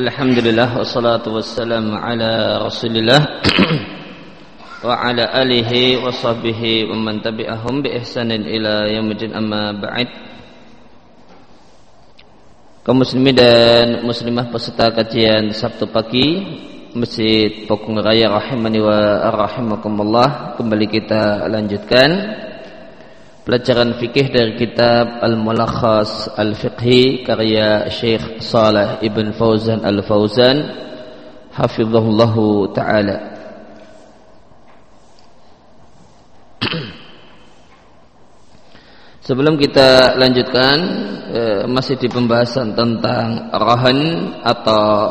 Alhamdulillah wassalatu wassalamu ala Rasulillah wa ala alihi wa sahbihi wa man tabi'ahum bi ihsanin ila yaumil amma ba'd. Kaum muslimin dan muslimah peserta kajian Sabtu pagi Masjid Pokong Raya rahimani wa rahimakumullah kembali kita lanjutkan pelajaran fikih dari kitab Al-Mulakhas Al-Fiqhi karya Syekh Saleh Ibn Fauzan Al-Fauzan hafizahullah taala. Sebelum kita lanjutkan eh, masih di pembahasan tentang rahan atau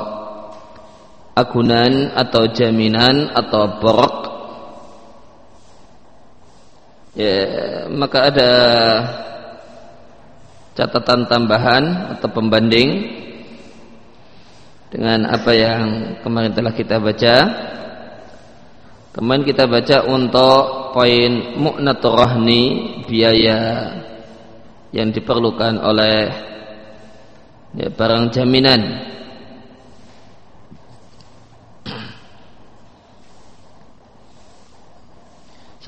agunan atau jaminan atau borok ya, maka ada catatan tambahan atau pembanding dengan apa yang kemarin telah kita baca. Kemarin kita baca untuk poin mu'natur rahni biaya yang diperlukan oleh ya, barang jaminan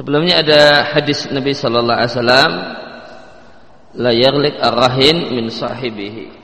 Sebelumnya ada hadis Nabi sallallahu alaihi wasallam la yaghliq min sahibihi.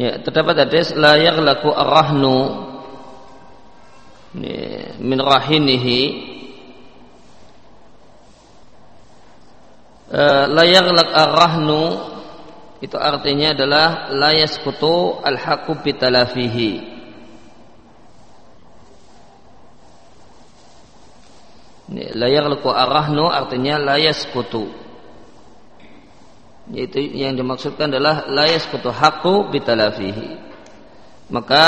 Ya, terdapat hadis la yaghlaqu ar-rahnu min rahinihi. Uh, la yaghlaq ar-rahnu itu artinya adalah la yasqutu al-haqqu bitalafihi. La yaghlaqu ar-rahnu artinya la yasqutu yaitu yang dimaksudkan adalah layas kutu bitalafihi. Maka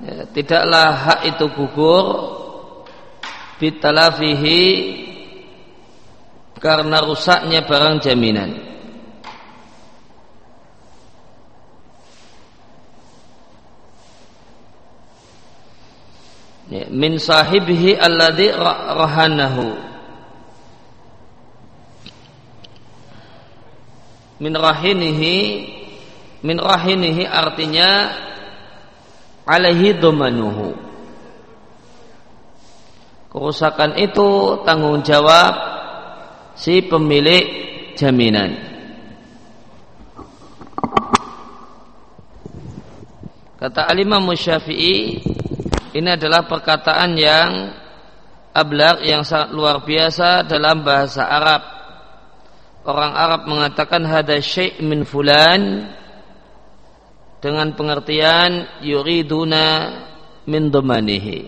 ya, tidaklah hak itu gugur bitalafihi karena rusaknya barang jaminan. Ya, min sahibihi alladhi rahanahu min rahinihi min rahinihi artinya alaihi domanuhu. Kerusakan itu tanggung jawab si pemilik jaminan. Kata alimah musyafi'i ini adalah perkataan yang ablak yang sangat luar biasa dalam bahasa Arab orang Arab mengatakan hada syai' min fulan dengan pengertian yuriduna min domanihi.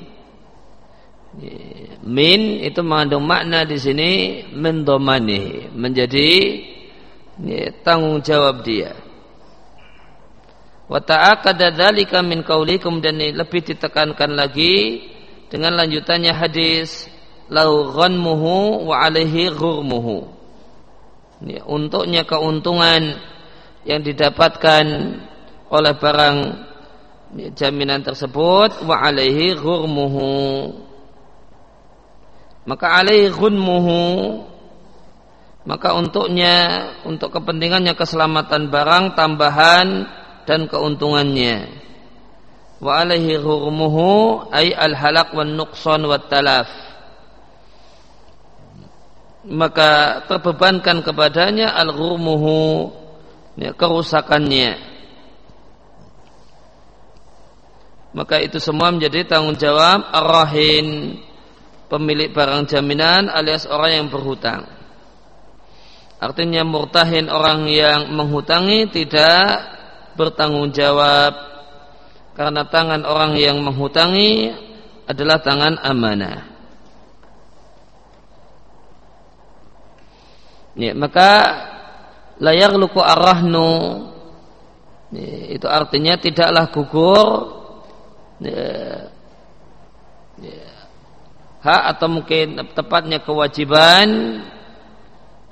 Min itu mengandung makna di sini min domanihi menjadi tanggung jawab dia. Wa ta'aqada dzalika min qauli kemudian lebih ditekankan lagi dengan lanjutannya hadis lau ghanmuhu wa alaihi ghurmuhu ya, untuknya keuntungan yang didapatkan oleh barang ya, jaminan tersebut wa alaihi ghurmuhu. Maka alaihi ghunmuhu maka untuknya untuk kepentingannya keselamatan barang tambahan dan keuntungannya. Wa alaihi ghurmuhu ay al halak wan nuqsan wat talaf maka terbebankan kepadanya al-ghurmuhu ya, kerusakannya maka itu semua menjadi tanggung jawab ar-rahin pemilik barang jaminan alias orang yang berhutang artinya murtahin orang yang menghutangi tidak bertanggung jawab karena tangan orang yang menghutangi adalah tangan amanah. Ya, maka layar luku arahnu ya, itu artinya tidaklah gugur. Ya, ya, hak atau mungkin tepatnya kewajiban.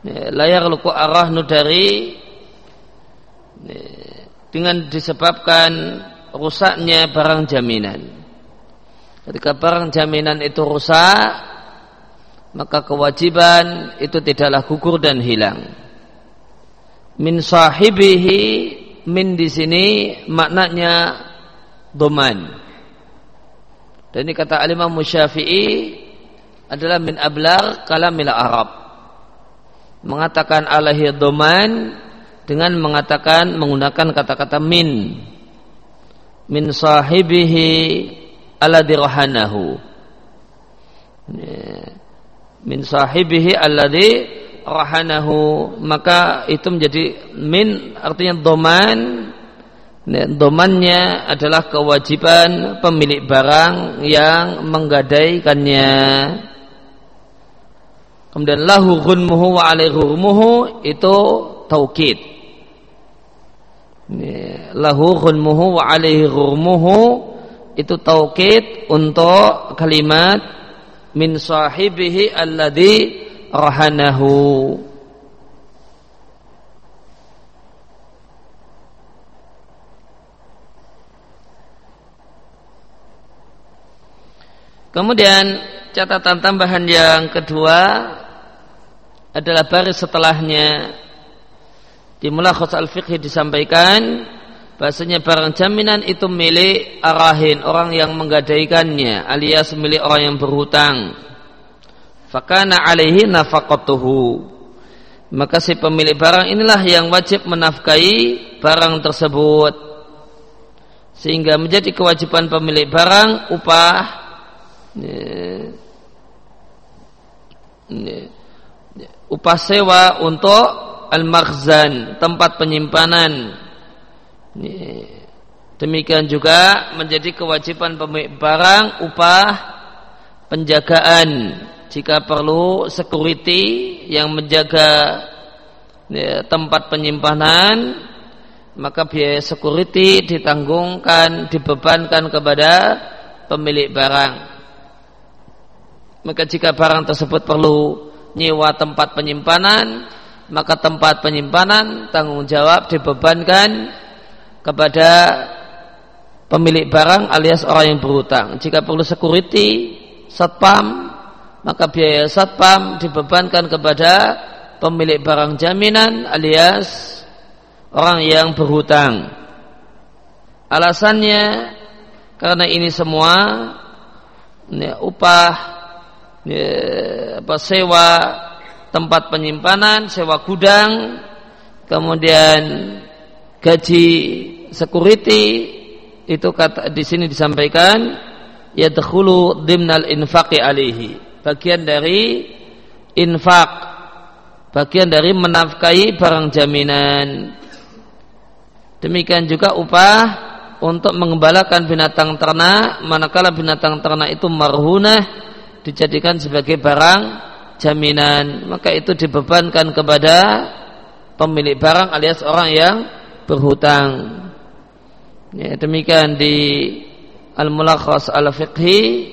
Ya, layar luku arahnu dari ya, dengan disebabkan rusaknya barang jaminan. Ketika barang jaminan itu rusak, maka kewajiban itu tidaklah gugur dan hilang. Min sahibihi min di sini maknanya doman. Dan ini kata Alimah Musyafi'i adalah min ablar kalamil Arab. Mengatakan alaihi doman dengan mengatakan menggunakan kata-kata min. Min sahibihi ala dirahanahu. Yeah min sahibihi alladhi rahanahu. Maka itu menjadi min artinya doman. Domannya adalah kewajiban pemilik barang yang menggadaikannya. Kemudian lahu ghunmuhu wa alaihi itu taukid. Lahu ghunmuhu wa alaihi itu taukid untuk kalimat min sahibihi alladhi rahanahu. Kemudian catatan tambahan yang kedua adalah baris setelahnya. Di Mulakhas al-Fiqh disampaikan bahasanya barang jaminan itu milik arahin orang yang menggadaikannya alias milik orang yang berhutang. Fakana alaihi maka si pemilik barang inilah yang wajib menafkahi barang tersebut. Sehingga menjadi kewajiban pemilik barang upah. Upah sewa untuk al-makhzan tempat penyimpanan Demikian juga menjadi kewajiban pemilik barang upah penjagaan. Jika perlu security yang menjaga ya, tempat penyimpanan maka biaya security ditanggungkan dibebankan kepada pemilik barang. Maka jika barang tersebut perlu nyewa tempat penyimpanan maka tempat penyimpanan tanggung jawab dibebankan kepada pemilik barang alias orang yang berhutang. Jika perlu security, satpam, maka biaya satpam dibebankan kepada pemilik barang jaminan alias orang yang berhutang. Alasannya karena ini semua ya, upah ya, apa sewa tempat penyimpanan, sewa gudang, kemudian gaji security itu kata di sini disampaikan ya yadkhulu dimnal infaqi alihi. Bagian dari infak bagian dari menafkahi barang jaminan. Demikian juga upah untuk mengembalakan binatang ternak manakala binatang ternak itu marhunah dijadikan sebagai barang jaminan. Maka itu dibebankan kepada pemilik barang alias orang yang berhutang. Ya, demikian di Al-Mulakhas Al-Fiqhi.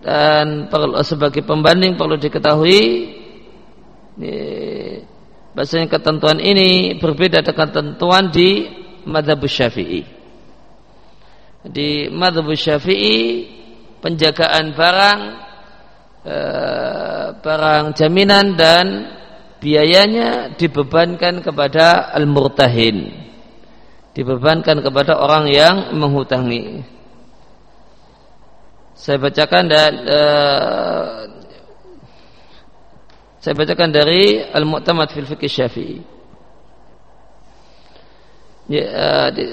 Dan perlu, sebagai pembanding perlu diketahui ya, bahasanya ketentuan ini berbeda dengan ketentuan di madhab syafi'i. Di madhab syafi'i penjagaan barang eh, barang jaminan dan biayanya dibebankan kepada al-murtahin dibebankan kepada orang yang menghutangi. Saya bacakan dan uh, saya bacakan dari Al-Mu'tamad fil Fiqh Syafi'i. Ya, uh, di,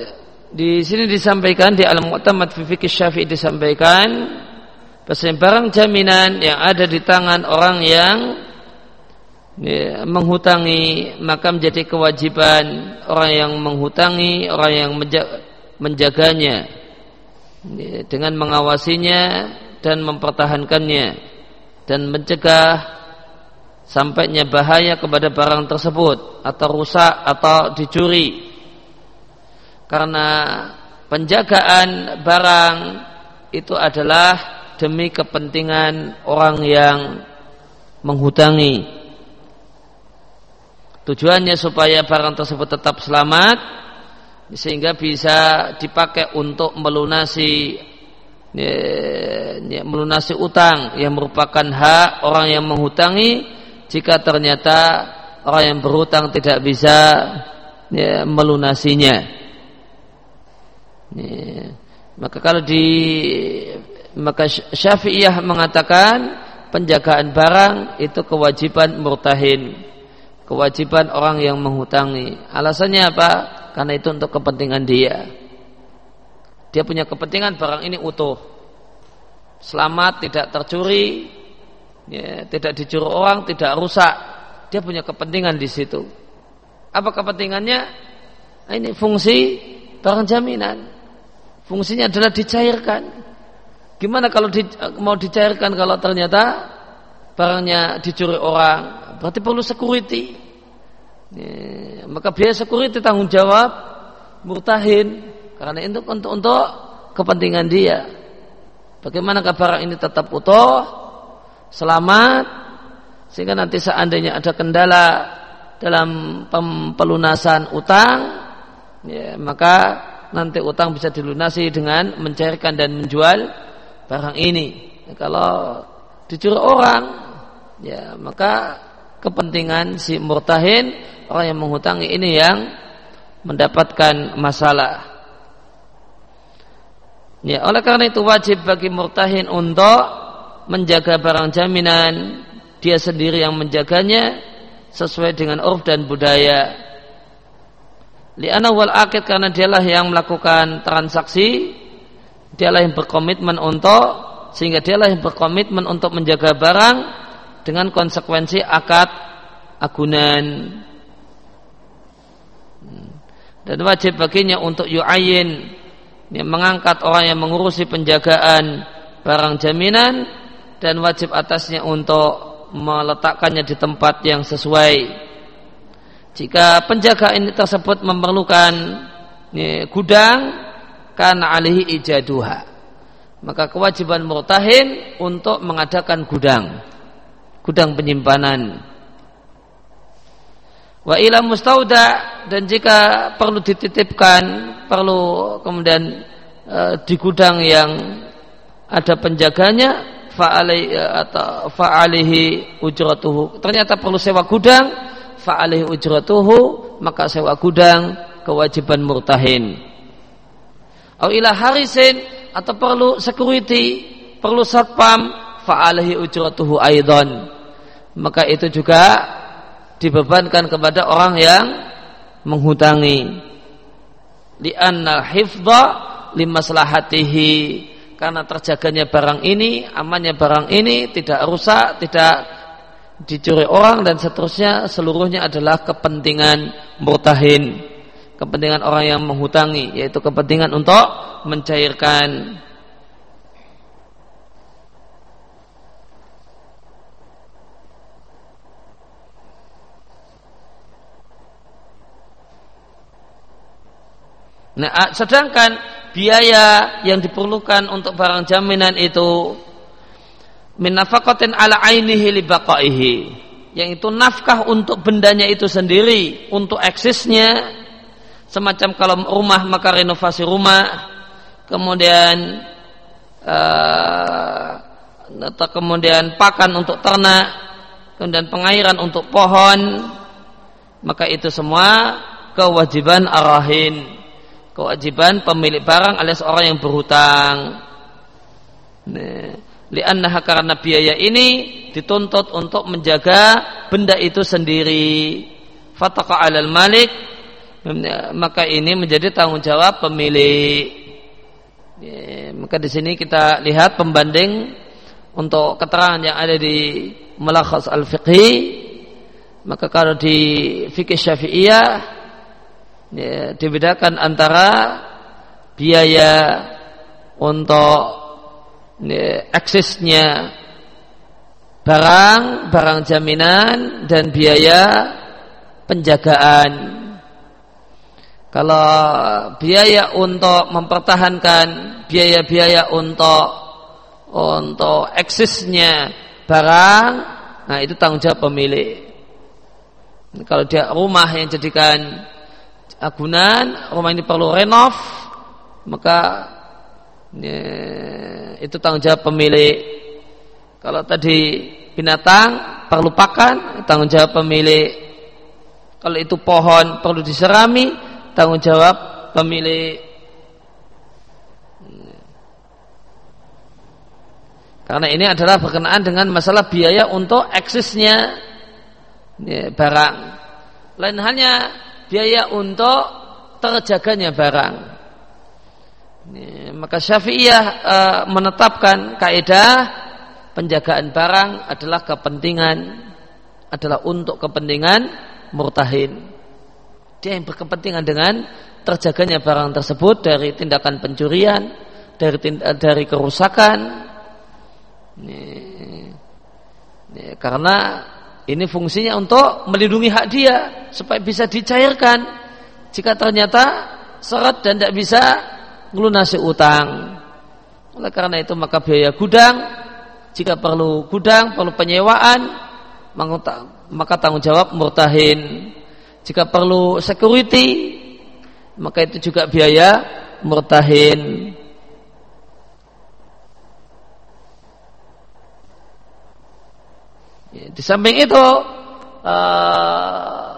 di sini disampaikan di Al-Mu'tamad fil Fiqh Syafi'i disampaikan bahwa barang jaminan yang ada di tangan orang yang ya, menghutangi maka menjadi kewajiban orang yang menghutangi orang yang menjaganya. Ya, dengan mengawasinya dan mempertahankannya dan mencegah sampainya bahaya kepada barang tersebut atau rusak atau dicuri. Karena penjagaan barang itu adalah demi kepentingan orang yang menghutangi tujuannya supaya barang tersebut tetap selamat sehingga bisa dipakai untuk melunasi ya, ya, melunasi utang yang merupakan hak orang yang menghutangi jika ternyata orang yang berhutang tidak bisa ya, melunasinya. Ya. Maka kalau di maka Syafi'iyah mengatakan penjagaan barang itu kewajiban murtahin. Kewajiban orang yang menghutangi. Alasannya apa? Karena itu untuk kepentingan dia. Dia punya kepentingan barang ini utuh. Selamat, tidak tercuri, ya, tidak dicuri orang, tidak rusak. Dia punya kepentingan di situ. Apa kepentingannya? Nah, ini fungsi barang jaminan. Fungsinya adalah dicairkan. Gimana kalau di, mau dicairkan kalau ternyata barangnya dicuri orang? Berarti perlu security. Ya, maka biaya security tanggung jawab murtahin karena itu untuk untuk kepentingan dia. Bagaimana barang ini tetap utuh, selamat, sehingga nanti seandainya ada kendala dalam pelunasan utang, ya, maka nanti utang bisa dilunasi dengan mencairkan dan menjual barang ini. Ya, kalau dicuri orang, ya maka kepentingan si murtahin orang yang menghutangi ini yang mendapatkan masalah. Ya, oleh karena itu wajib bagi murtahin untuk menjaga barang jaminan dia sendiri yang menjaganya sesuai dengan urf dan budaya Li'ana wal akid karena dialah yang melakukan transaksi, dialah yang berkomitmen untuk sehingga dialah yang berkomitmen untuk menjaga barang dengan konsekuensi akad agunan. Dan wajib baginya untuk yu'ayin yang mengangkat orang yang mengurusi penjagaan barang jaminan dan wajib atasnya untuk meletakkannya di tempat yang sesuai. Jika penjaga ini tersebut memerlukan ini, gudang kan alihi ijaduha. Maka kewajiban murtahin untuk mengadakan gudang gudang penyimpanan. Wa ila mustauda dan jika perlu dititipkan perlu kemudian e, di gudang yang ada penjaganya fa'alai e, atau fa'alihi ujratuhu. Ternyata perlu sewa gudang fa'alih ujratuhu maka sewa gudang kewajiban murtahin. Atau ila harisin atau perlu security perlu satpam fa'alih ujratuhu aidon maka itu juga dibebankan kepada orang yang menghutangi. Li'anna hifdha limaslahatihi karena terjaganya barang ini, amannya barang ini tidak rusak, tidak dicuri orang dan seterusnya seluruhnya adalah kepentingan murtahin. Kepentingan orang yang menghutangi yaitu kepentingan untuk mencairkan Nah, sedangkan biaya yang diperlukan untuk barang jaminan itu min nafaqatin ala ainihi li baqaihi yang itu nafkah untuk bendanya itu sendiri untuk eksisnya semacam kalau rumah maka renovasi rumah kemudian uh, kemudian pakan untuk ternak kemudian pengairan untuk pohon maka itu semua kewajiban arahin kewajiban pemilik barang alias orang yang berhutang. Nah, karena biaya ini dituntut untuk menjaga benda itu sendiri. Fataka alal malik maka ini menjadi tanggung jawab pemilik. Maka di sini kita lihat pembanding untuk keterangan yang ada di Mulakhas al-Fiqhi. Maka kalau di fikih Syafi'iyah ya, dibedakan antara biaya untuk eksisnya barang, barang jaminan dan biaya penjagaan. Kalau biaya untuk mempertahankan biaya-biaya untuk untuk eksisnya barang, nah itu tanggung jawab pemilik. Kalau dia rumah yang jadikan agunan, rumah ini perlu renov, maka ya, itu tanggung jawab pemilik. Kalau tadi binatang perlu pakan, tanggung jawab pemilik. Kalau itu pohon perlu diserami, tanggung jawab pemilik. Karena ini adalah berkenaan dengan masalah biaya untuk eksisnya ya, barang. Lain halnya biaya untuk terjaganya barang. Maka Syafi'iyah e, menetapkan kaidah penjagaan barang adalah kepentingan adalah untuk kepentingan murtahin. Dia yang berkepentingan dengan terjaganya barang tersebut dari tindakan pencurian, dari dari kerusakan, ini, ini, karena ini fungsinya untuk melindungi hak dia supaya bisa dicairkan jika ternyata seret dan tidak bisa melunasi utang. Oleh karena itu maka biaya gudang jika perlu gudang, perlu penyewaan, maka tanggung jawab murtahin. Jika perlu security, maka itu juga biaya murtahin. Ya, di samping itu uh,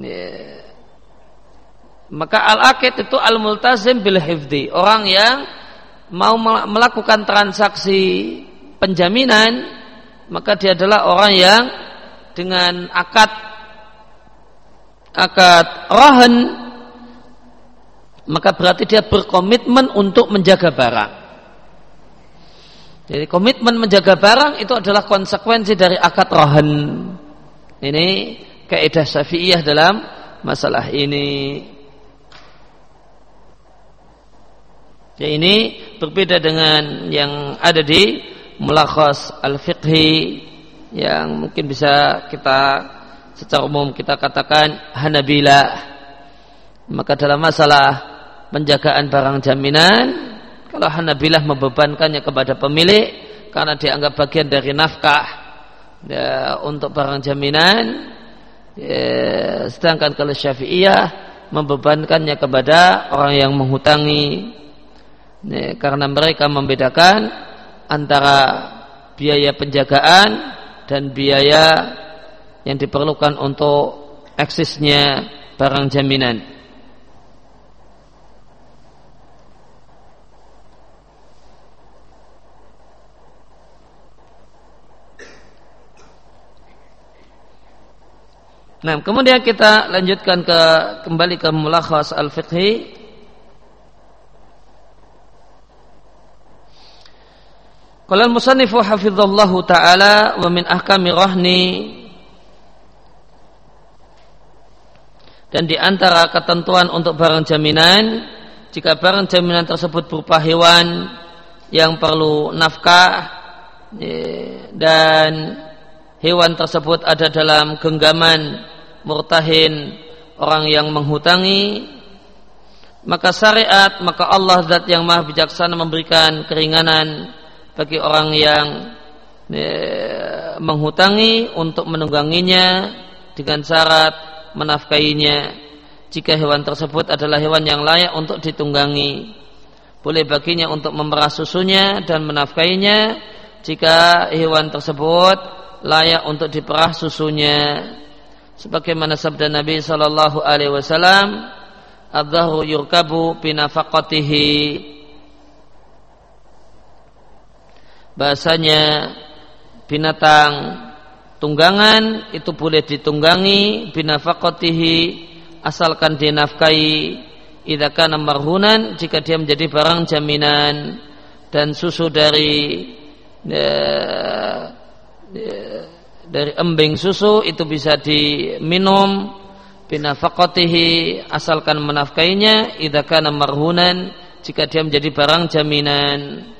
ya, maka al-akid itu al-multazim bil hifdi. Orang yang mau melakukan transaksi penjaminan maka dia adalah orang yang dengan akad akad rohan maka berarti dia berkomitmen untuk menjaga barang. Jadi komitmen menjaga barang itu adalah konsekuensi dari akad rohan. Ini kaidah syafi'iyah dalam masalah ini. Ya ini berbeda dengan yang ada di mulakhas al-fiqhi yang mungkin bisa kita secara umum kita katakan Hanabila. Maka dalam masalah penjagaan barang jaminan kalau Hanabilah membebankannya kepada pemilik karena dianggap bagian dari nafkah ya, untuk barang jaminan, sedangkan kalau Syafi'iyah membebankannya kepada orang yang menghutangi karena mereka membedakan antara biaya penjagaan dan biaya yang diperlukan untuk eksisnya barang jaminan. Nah, kemudian kita lanjutkan ke kembali ke mulakhas al-fiqhi. Qala al-musannifu hafizallahu taala wa min ahkami rahni dan di antara ketentuan untuk barang jaminan jika barang jaminan tersebut berupa hewan yang perlu nafkah eh, dan hewan tersebut ada dalam genggaman murtahin orang yang menghutangi. Maka syariat maka Allah zat yang maha bijaksana memberikan keringanan bagi orang yang e, menghutangi untuk menungganginya dengan syarat menafkainya jika hewan tersebut adalah hewan yang layak untuk ditunggangi boleh baginya untuk memerah susunya dan menafkainya jika hewan tersebut layak untuk diperah susunya. Sebagaimana sabda Nabi sallallahu alaihi wasallam adzahru yurkabu binafaqatihi. Bahasanya binatang tunggangan itu boleh ditunggangi binafaqatihi asalkan dinafkahi idza kana marhunan jika dia menjadi barang jaminan dan susu dari uh, dari embing susu itu bisa diminum binafaqatihi asalkan menafkainya idza kana marhunan jika dia menjadi barang jaminan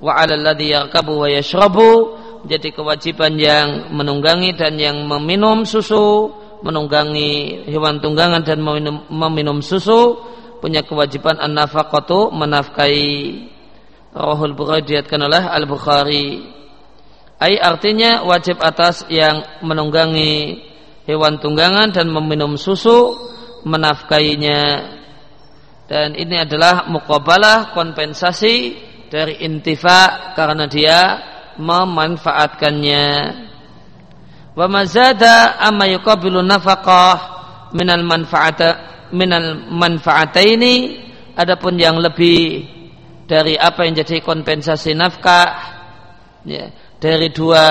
wa 'alal ladzi yarkabu wa yashrabu menjadi kewajiban yang menunggangi dan yang meminum susu menunggangi hewan tunggangan dan meminum, meminum susu punya kewajiban an-nafaqatu menafkahi Rahul Bukhari diatkan oleh Al-Bukhari. Ai artinya wajib atas yang menunggangi hewan tunggangan dan meminum susu menafkainya. Dan ini adalah mukabalah kompensasi dari intifa karena dia memanfaatkannya. Wa mazada amma yuqabilu nafaqah minal manfaata minal manfaataini adapun yang lebih dari apa yang jadi kompensasi nafkah ya, dari dua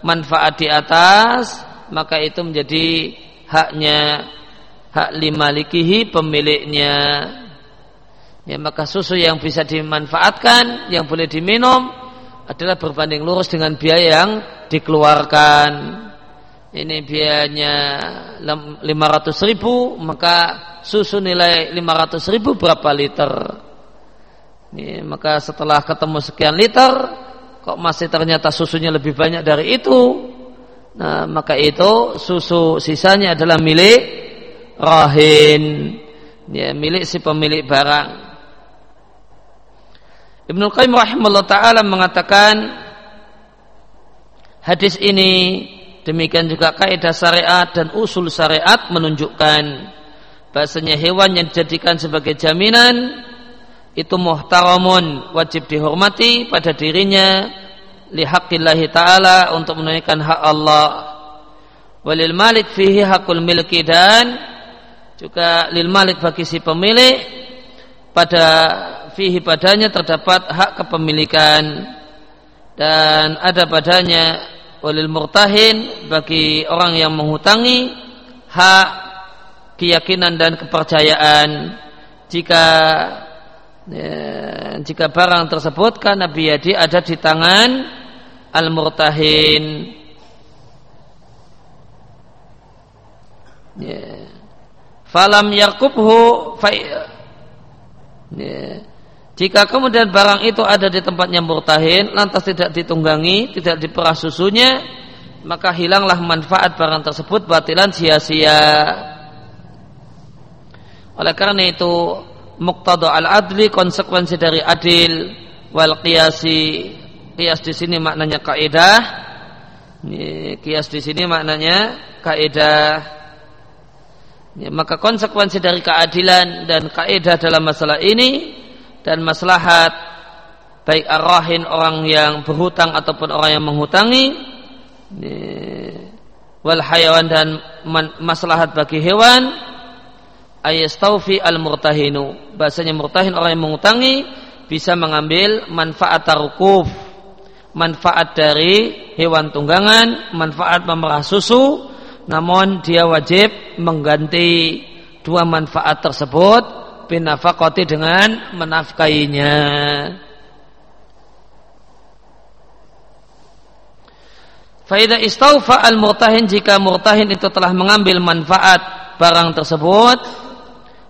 manfaat di atas maka itu menjadi haknya hak lima likihi pemiliknya. Ya maka susu yang bisa dimanfaatkan yang boleh diminum adalah berbanding lurus dengan biaya yang dikeluarkan. Ini biayanya 500 ribu maka susu nilai 500 ribu berapa liter? Ini, maka setelah ketemu sekian liter, kok masih ternyata susunya lebih banyak dari itu, nah maka itu susu sisanya adalah milik rahin, ya, milik si pemilik barang. Ibnu Qayyim rahimahullah taala mengatakan hadis ini demikian juga kaidah syariat dan usul syariat menunjukkan bahasanya hewan yang dijadikan sebagai jaminan itu muhtaramun wajib dihormati pada dirinya lihaqqillahi ta'ala untuk menunaikan hak Allah. Walil malik fihi hakul milki dan juga lil malik bagi si pemilik pada fihi padanya terdapat hak kepemilikan. Dan ada padanya walil murtahin bagi orang yang menghutangi hak keyakinan dan kepercayaan. Jika ya, jika barang tersebut karena biadi ada di tangan al-murtahin ya. falam yakubhu ya. jika kemudian barang itu ada di tempatnya murtahin lantas tidak ditunggangi tidak diperah susunya maka hilanglah manfaat barang tersebut batilan sia-sia oleh karena itu muqtada al-adli konsekuensi dari adil wal qiyasi qiyas di sini maknanya kaidah. Qiyas di sini maknanya kaidah. Ya, maka konsekuensi dari keadilan dan kaidah dalam masalah ini dan maslahat baik arahin orang yang berhutang ataupun orang yang menghutangi ini, wal hayawan dan maslahat bagi hewan ayastaufi al murtahinu bahasanya murtahin orang yang mengutangi bisa mengambil manfaat tarukuf manfaat dari hewan tunggangan manfaat memerah susu namun dia wajib mengganti dua manfaat tersebut binafakoti dengan menafkainya Faidah istaufa al murtahin jika murtahin itu telah mengambil manfaat barang tersebut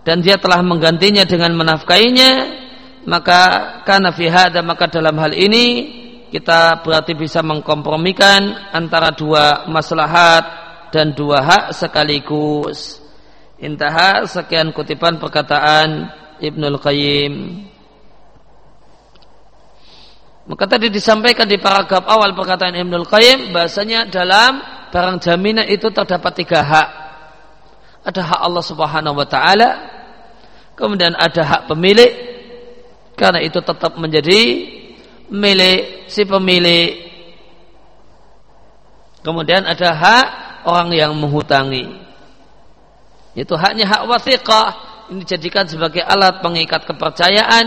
dan dia telah menggantinya dengan menafkainya maka karena fi maka dalam hal ini kita berarti bisa mengkompromikan antara dua maslahat dan dua hak sekaligus. Intaha sekian kutipan perkataan Ibnul Qayyim. Maka tadi disampaikan di paragraf awal perkataan Ibnul Qayyim bahasanya dalam barang jaminan itu terdapat tiga hak ada hak Allah Subhanahu wa taala, kemudian ada hak pemilik karena itu tetap menjadi milik si pemilik. Kemudian ada hak orang yang menghutangi. Itu haknya hak wasiqah ini dijadikan sebagai alat pengikat kepercayaan.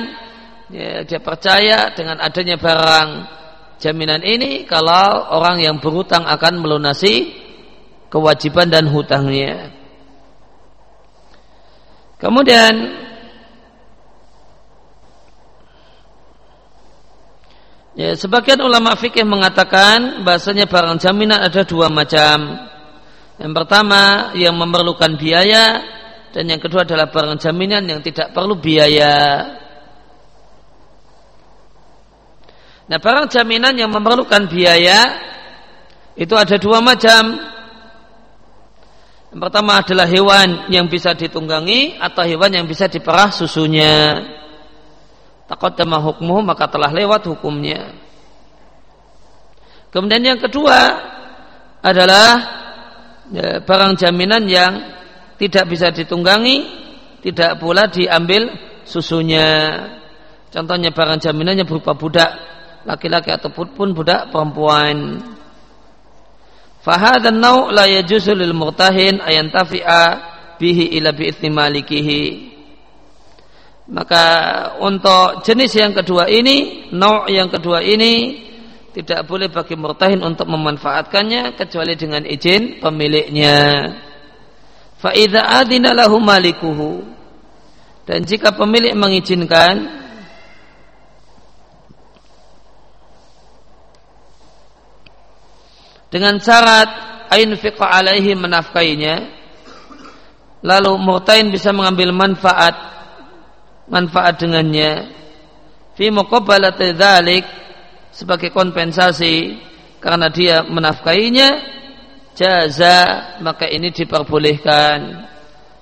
Ya, dia percaya dengan adanya barang jaminan ini kalau orang yang berhutang akan melunasi kewajiban dan hutangnya. Kemudian Ya, sebagian ulama fikih mengatakan bahasanya barang jaminan ada dua macam. Yang pertama yang memerlukan biaya dan yang kedua adalah barang jaminan yang tidak perlu biaya. Nah, barang jaminan yang memerlukan biaya itu ada dua macam. Yang pertama adalah hewan yang bisa ditunggangi atau hewan yang bisa diperah susunya. Takut tema hukmu maka telah lewat hukumnya. Kemudian yang kedua adalah ya, barang jaminan yang tidak bisa ditunggangi, tidak pula diambil susunya. Contohnya barang jaminannya berupa budak laki-laki ataupun budak perempuan. Fahad dan nau la yajuzu lil murtahin ayan tafi'a bihi ila bi malikihi. Maka untuk jenis yang kedua ini, nau yang kedua ini tidak boleh bagi murtahin untuk memanfaatkannya kecuali dengan izin pemiliknya. Fa idza adina lahu malikuhu dan jika pemilik mengizinkan dengan syarat ain fiqa alaihi menafkainya. Lalu murtain bisa mengambil manfaat manfaat dengannya. Fi muqabbalati dzalik sebagai kompensasi karena dia menafkainya jaza maka ini diperbolehkan.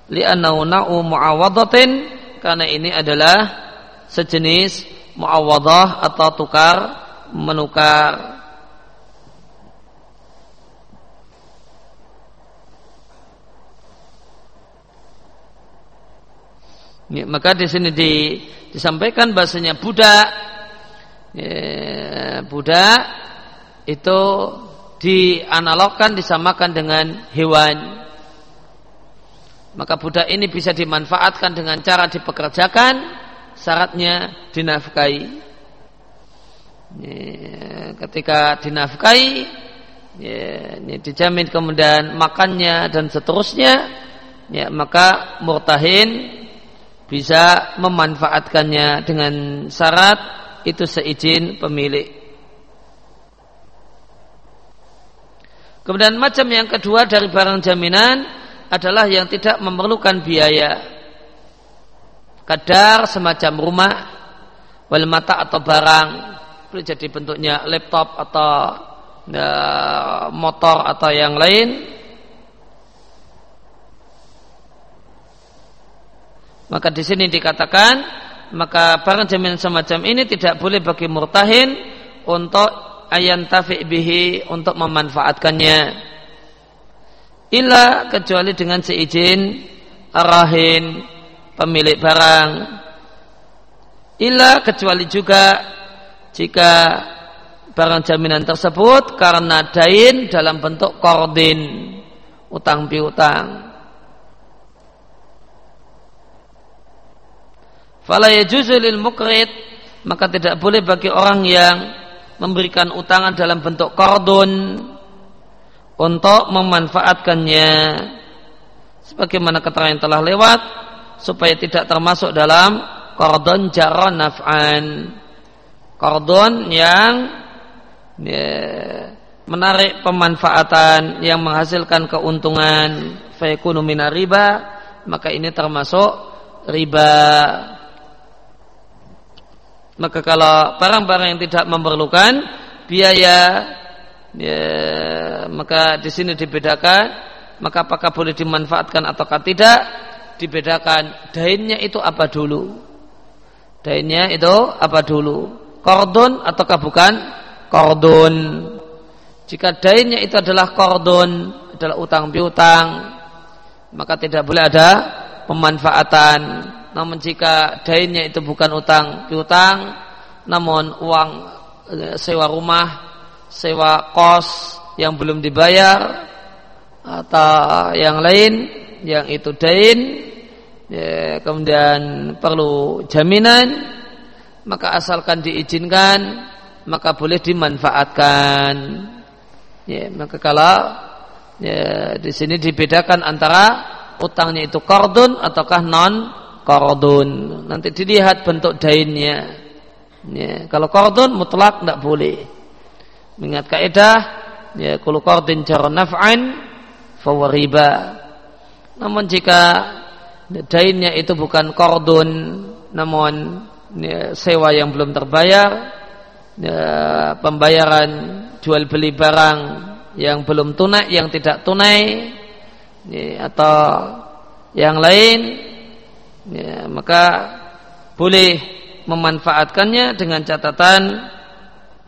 Li'annahu na'u mu'awadatin karena ini adalah sejenis mu'awadah atau tukar menukar Ya, maka di sini di, disampaikan bahasanya budak ya, budak itu dianalogkan disamakan dengan hewan. Maka budak ini bisa dimanfaatkan dengan cara dipekerjakan, syaratnya dinafkahi. Ya, ketika dinafkahi, ya, ini dijamin kemudian makannya dan seterusnya, ya, maka murtahin bisa memanfaatkannya dengan syarat itu seizin pemilik. Kemudian macam yang kedua dari barang jaminan adalah yang tidak memerlukan biaya. Kadar semacam rumah, wal mata atau barang, boleh jadi bentuknya laptop atau ya, motor atau yang lain Maka di sini dikatakan maka barang jaminan semacam ini tidak boleh bagi murtahin untuk ayan tafi bihi untuk memanfaatkannya. Illa kecuali dengan seizin arahin pemilik barang. Illa kecuali juga jika barang jaminan tersebut karena dain dalam bentuk kordin utang piutang Fala yajuzu lil maka tidak boleh bagi orang yang memberikan utangan dalam bentuk kordon untuk memanfaatkannya. Sebagaimana keterangan yang telah lewat supaya tidak termasuk dalam kordon jaron naf'an. Kordon yang ya, menarik pemanfaatan yang menghasilkan keuntungan. Fayakunu riba maka ini termasuk riba maka kalau barang-barang yang tidak memerlukan biaya, ya, maka di sini dibedakan. Maka apakah boleh dimanfaatkan ataukah tidak? Dibedakan. Dainnya itu apa dulu? Dainnya itu apa dulu? Kordon ataukah bukan? Kordon. Jika dainnya itu adalah kordon, adalah utang piutang, maka tidak boleh ada pemanfaatan namun jika dainnya itu bukan utang piutang, namun uang e, sewa rumah, sewa kos yang belum dibayar atau yang lain yang itu dain, ya, kemudian perlu jaminan, maka asalkan diizinkan, maka boleh dimanfaatkan. Ya, maka kalau ya, di sini dibedakan antara utangnya itu kordon ataukah non kordon. Nanti dilihat bentuk dainnya. Ya, kalau kordon mutlak tidak boleh. Mengingat kaidah ya kalau kordon cara naf'an fawariba. Namun jika dainnya itu bukan kordon namun ya, sewa yang belum terbayar ya, pembayaran jual beli barang yang belum tunai, yang tidak tunai, ya, atau yang lain, ya, maka boleh memanfaatkannya dengan catatan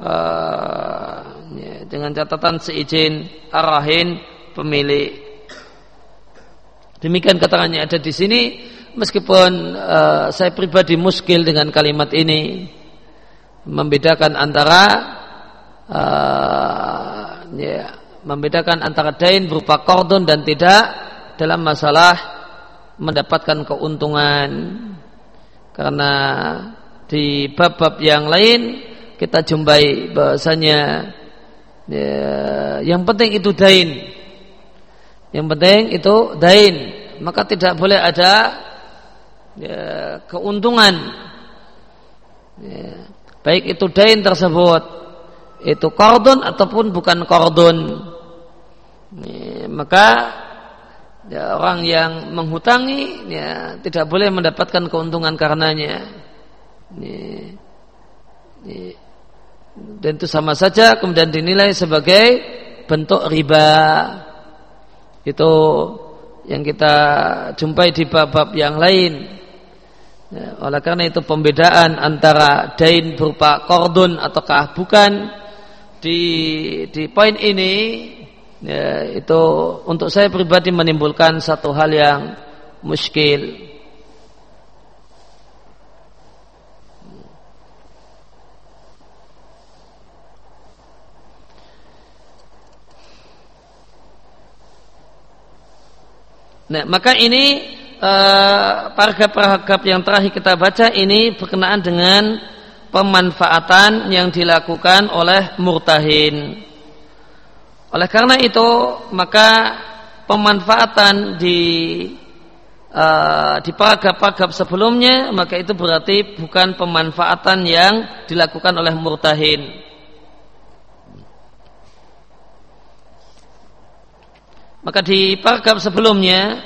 uh, ya, dengan catatan seizin arahin pemilik. Demikian keterangannya ada di sini meskipun uh, saya pribadi muskil dengan kalimat ini membedakan antara uh, ya, membedakan antara dain berupa kordon dan tidak dalam masalah mendapatkan keuntungan. Karena di bab-bab yang lain kita jumpai bahasanya ya, yang penting itu dain. Yang penting itu dain. Maka tidak boleh ada ya, keuntungan. Ya, baik itu dain tersebut itu kordon ataupun bukan kordon. Ya, maka ya, orang yang menghutangi ya, tidak boleh mendapatkan keuntungan karenanya. Ya, ya, dan itu sama saja kemudian dinilai sebagai bentuk riba. Itu yang kita jumpai di bab-bab yang lain. Ya, oleh karena itu pembedaan antara dain berupa kordon ataukah bukan di di poin ini ya, itu untuk saya pribadi menimbulkan satu hal yang muskil. Nah, maka ini Eh, paragraf-paragraf yang terakhir kita baca ini berkenaan dengan pemanfaatan yang dilakukan oleh murtahin. Oleh karena itu, maka pemanfaatan di uh, di paragraf-paragraf sebelumnya, maka itu berarti bukan pemanfaatan yang dilakukan oleh murtahin. Maka di paragraf sebelumnya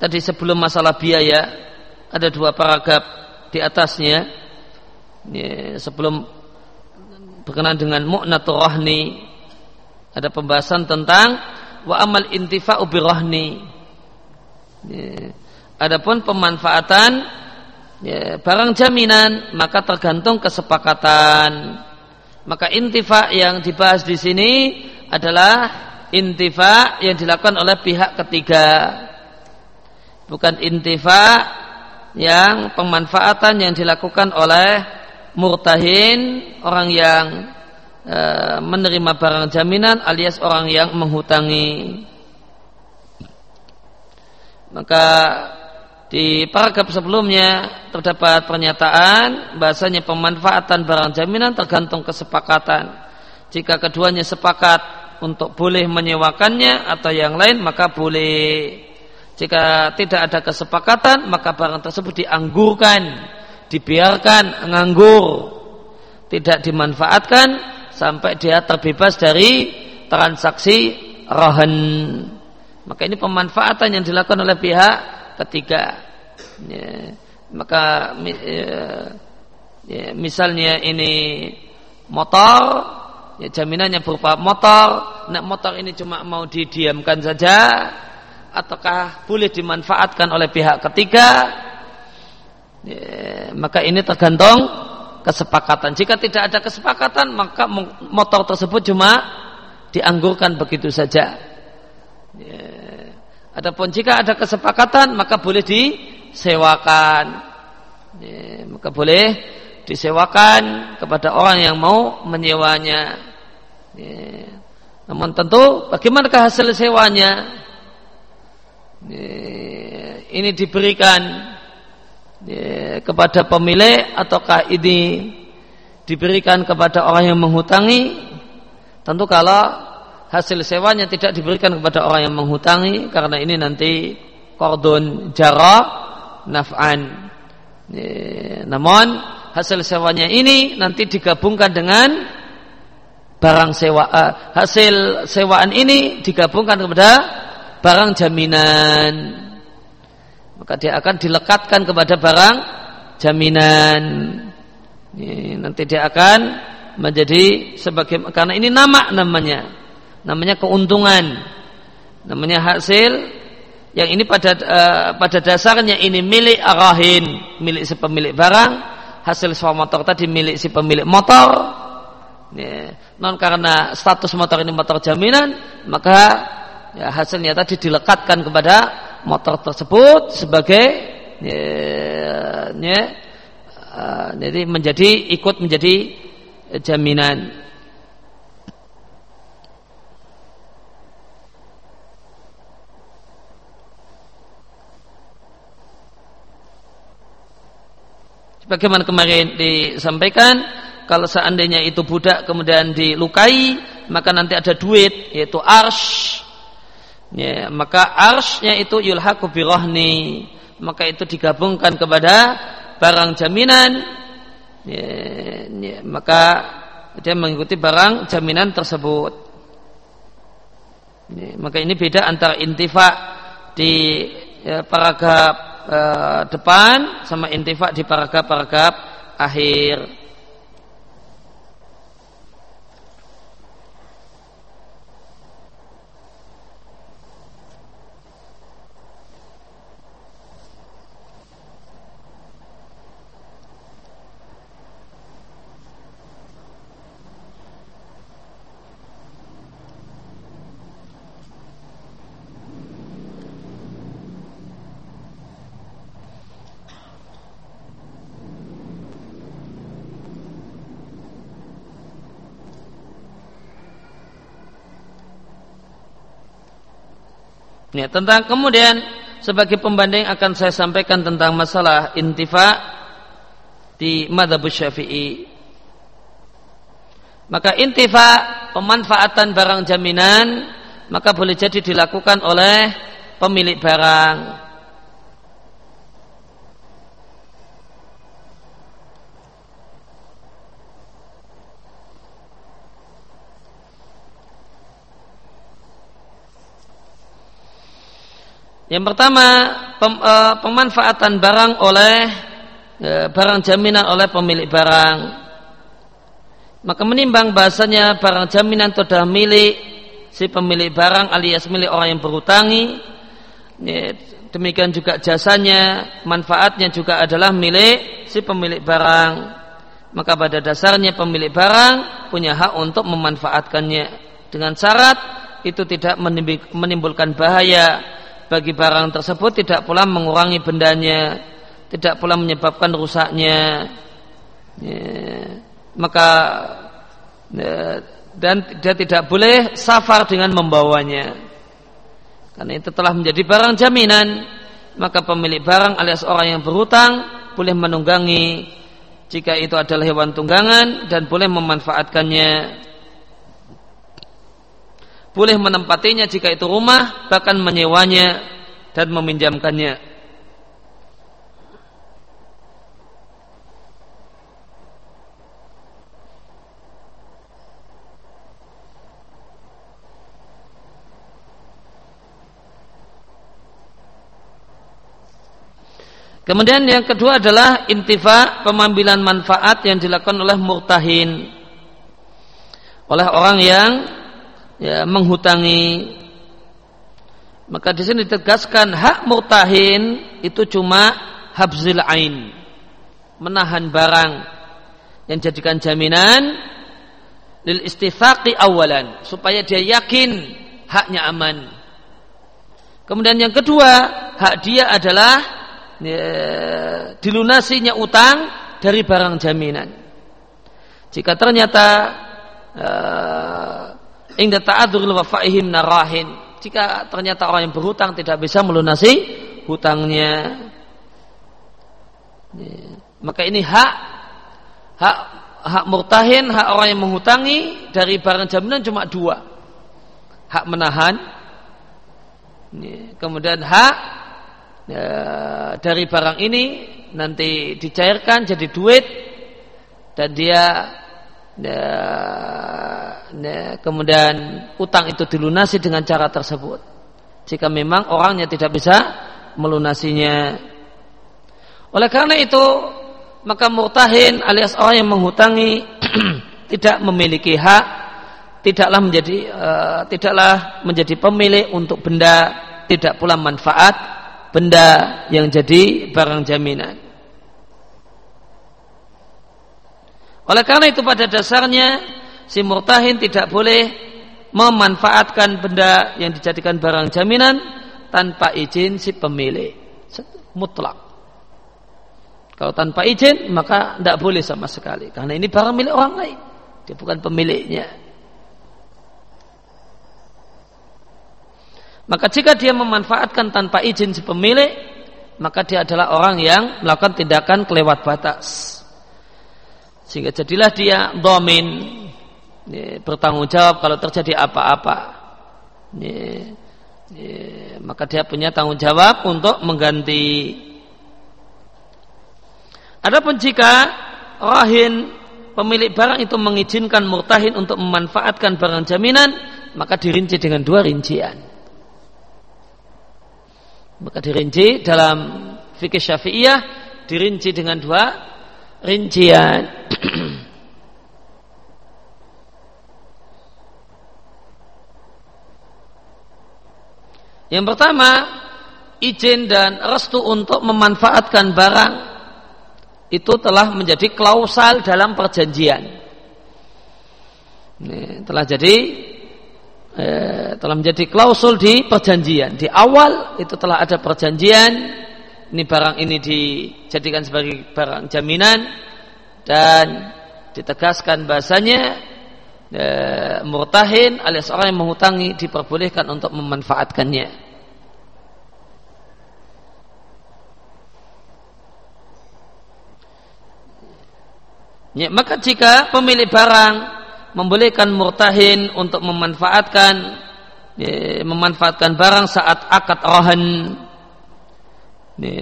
tadi sebelum masalah biaya ada dua paragraf di atasnya ya, sebelum berkenaan dengan mu'natul rahni ada pembahasan tentang wa amal intifa'u birahni ya, adapun pemanfaatan ya, barang jaminan maka tergantung kesepakatan. Maka intifa yang dibahas di sini adalah intifa yang dilakukan oleh pihak ketiga. Bukan intifa yang pemanfaatan yang dilakukan oleh murtahin orang yang e, menerima barang jaminan alias orang yang menghutangi. Maka di paragraf sebelumnya terdapat pernyataan bahasanya pemanfaatan barang jaminan tergantung kesepakatan. Jika keduanya sepakat untuk boleh menyewakannya atau yang lain maka boleh. Jika tidak ada kesepakatan, maka barang tersebut dianggurkan, dibiarkan nganggur, tidak dimanfaatkan sampai dia terbebas dari transaksi rohan. Maka ini pemanfaatan yang dilakukan oleh pihak ketiga. Ya, maka ya, ya, misalnya ini motor, ya jaminannya berupa motor. Nah motor ini cuma mau didiamkan saja, ataukah boleh dimanfaatkan oleh pihak ketiga ya, maka ini tergantung kesepakatan. Jika tidak ada kesepakatan maka motor tersebut cuma dianggurkan begitu saja. Ya. adapun jika ada kesepakatan maka boleh disewakan. Ya, maka boleh disewakan kepada orang yang mau menyewanya. Ya. namun tentu bagaimanakah hasil sewanya? Ini diberikan kepada pemilik ataukah ini diberikan kepada orang yang menghutangi? Tentu kalau hasil sewanya tidak diberikan kepada orang yang menghutangi karena ini nanti kordon jara naf'an. Namun hasil sewanya ini nanti digabungkan dengan barang sewa uh, hasil sewaan ini digabungkan kepada barang jaminan maka dia akan dilekatkan kepada barang jaminan. Nanti dia akan menjadi sebagai karena ini nama namanya. Namanya keuntungan. Namanya hasil yang ini pada uh, pada dasarnya ini milik arahin milik si pemilik barang. Hasil sewa motor tadi milik si pemilik motor. Ya, non karena status motor ini motor jaminan maka ya, hasilnya tadi dilekatkan kepada motor tersebut sebagai ya, ya, uh, jadi menjadi ikut menjadi jaminan Bagaimana kemarin disampaikan, kalau seandainya itu budak kemudian dilukai, maka nanti ada duit, yaitu arsh. Ya, maka arshnya itu yulhaku birohni. Maka itu digabungkan kepada barang jaminan. Ya, ya, maka dia mengikuti barang jaminan tersebut. Ya, maka ini beda antara intifa di ya, paragraf uh, depan sama intifak di paragraf-paragraf akhir. Ya, tentang kemudian sebagai pembanding akan saya sampaikan tentang masalah intifa di madhab syafi'i. Maka intifa pemanfaatan barang jaminan maka boleh jadi dilakukan oleh pemilik barang Yang pertama pem, e, pemanfaatan barang oleh e, barang jaminan oleh pemilik barang. Maka menimbang bahasanya barang jaminan itu adalah milik si pemilik barang alias milik orang yang berhutangi. Ya, demikian juga jasanya, manfaatnya juga adalah milik si pemilik barang. Maka pada dasarnya pemilik barang punya hak untuk memanfaatkannya dengan syarat itu tidak menimbulkan bahaya bagi barang tersebut tidak pula mengurangi bendanya, tidak pula menyebabkan rusaknya. Ya, maka ya, dan dia tidak boleh safar dengan membawanya. Karena itu telah menjadi barang jaminan, maka pemilik barang alias orang yang berhutang boleh menunggangi jika itu adalah hewan tunggangan dan boleh memanfaatkannya boleh menempatinya jika itu rumah, bahkan menyewanya dan meminjamkannya. Kemudian yang kedua adalah intifa pengambilan manfaat yang dilakukan oleh murtahin oleh orang yang ya, menghutangi. Maka di sini ditegaskan hak murtahin itu cuma habzil ain. Menahan barang yang jadikan jaminan lil istifaqi awalan supaya dia yakin haknya aman. Kemudian yang kedua hak dia adalah ya, dilunasinya utang dari barang jaminan. Jika ternyata uh, Inda ta'adzuril wafaihim narahin. Jika ternyata orang yang berhutang tidak bisa melunasi hutangnya. Maka ini hak hak hak murtahin, hak orang yang menghutangi dari barang jaminan cuma dua. Hak menahan, kemudian hak ya, dari barang ini nanti dicairkan jadi duit dan dia ya, ya, kemudian utang itu dilunasi dengan cara tersebut. Jika memang orangnya tidak bisa melunasinya. Oleh karena itu, maka murtahin alias orang yang menghutangi tidak memiliki hak, tidaklah menjadi uh, tidaklah menjadi pemilik untuk benda, tidak pula manfaat benda yang jadi barang jaminan. Oleh karena itu pada dasarnya si murtahin tidak boleh memanfaatkan benda yang dijadikan barang jaminan tanpa izin si pemilik mutlak. Kalau tanpa izin maka tidak boleh sama sekali karena ini barang milik orang lain. Dia bukan pemiliknya. Maka jika dia memanfaatkan tanpa izin si pemilik, maka dia adalah orang yang melakukan tindakan kelewat batas. Sehingga jadilah dia domin, bertanggung jawab kalau terjadi apa-apa. Maka dia punya tanggung jawab untuk mengganti Adapun jika rahin pemilik barang itu mengizinkan murtahin untuk memanfaatkan barang jaminan, maka dirinci dengan dua rincian. Maka dirinci dalam fikih syafi'iyah dirinci dengan dua rincian. Yang pertama, izin dan restu untuk memanfaatkan barang itu telah menjadi klausal dalam perjanjian. Ini telah jadi eh, telah menjadi klausul di perjanjian. Di awal itu telah ada perjanjian. Ini barang ini dijadikan sebagai barang jaminan dan ditegaskan bahasanya eh, murtahin alias orang yang menghutangi diperbolehkan untuk memanfaatkannya. Ya, maka jika pemilik barang membolehkan murtahin untuk memanfaatkan ya, memanfaatkan barang saat akad rohan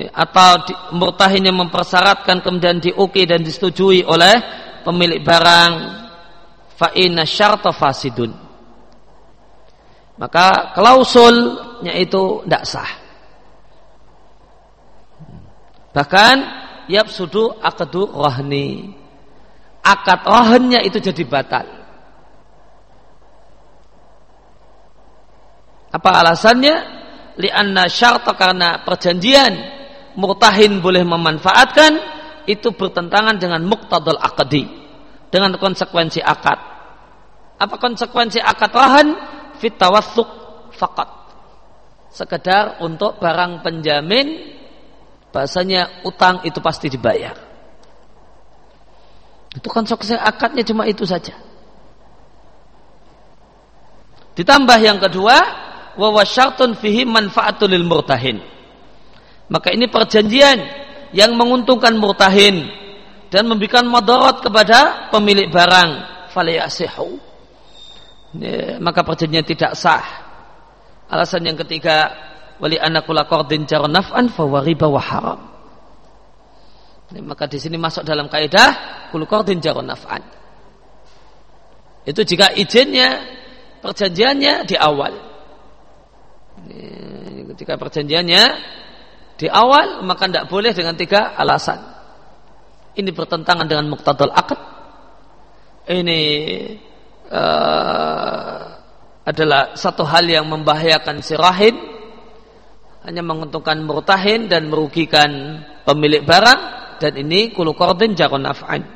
atau di, murtahin yang mempersyaratkan kemudian diuki dan disetujui oleh pemilik barang fa'ina syarta fasidun maka klausulnya itu tidak sah bahkan yabsudu akadu rohni akad rohannya itu jadi batal. Apa alasannya? Lianna syarta karena perjanjian murtahin boleh memanfaatkan itu bertentangan dengan muktadul akadi dengan konsekuensi akad. Apa konsekuensi akad rahan? Fitawassuk fakat. Sekedar untuk barang penjamin bahasanya utang itu pasti dibayar. Itu konsekuensi akadnya cuma itu saja. Ditambah yang kedua, wa fihi manfaatul lil murtahin. Maka ini perjanjian yang menguntungkan murtahin dan memberikan madarat kepada pemilik barang. Falayasihu. Ya, maka perjanjian tidak sah. Alasan yang ketiga, wali anakula qardin jar naf'an fa riba wa haram. Maka di sini masuk dalam kaidah kulukordin jaron naf'an. Itu jika izinnya perjanjiannya di awal. Ketika perjanjiannya di awal maka tidak boleh dengan tiga alasan. Ini bertentangan dengan muktadal akad. Ini uh, adalah satu hal yang membahayakan si rahim hanya menguntungkan murtahin dan merugikan pemilik barang dan ini kulu qardin jaron naf'an.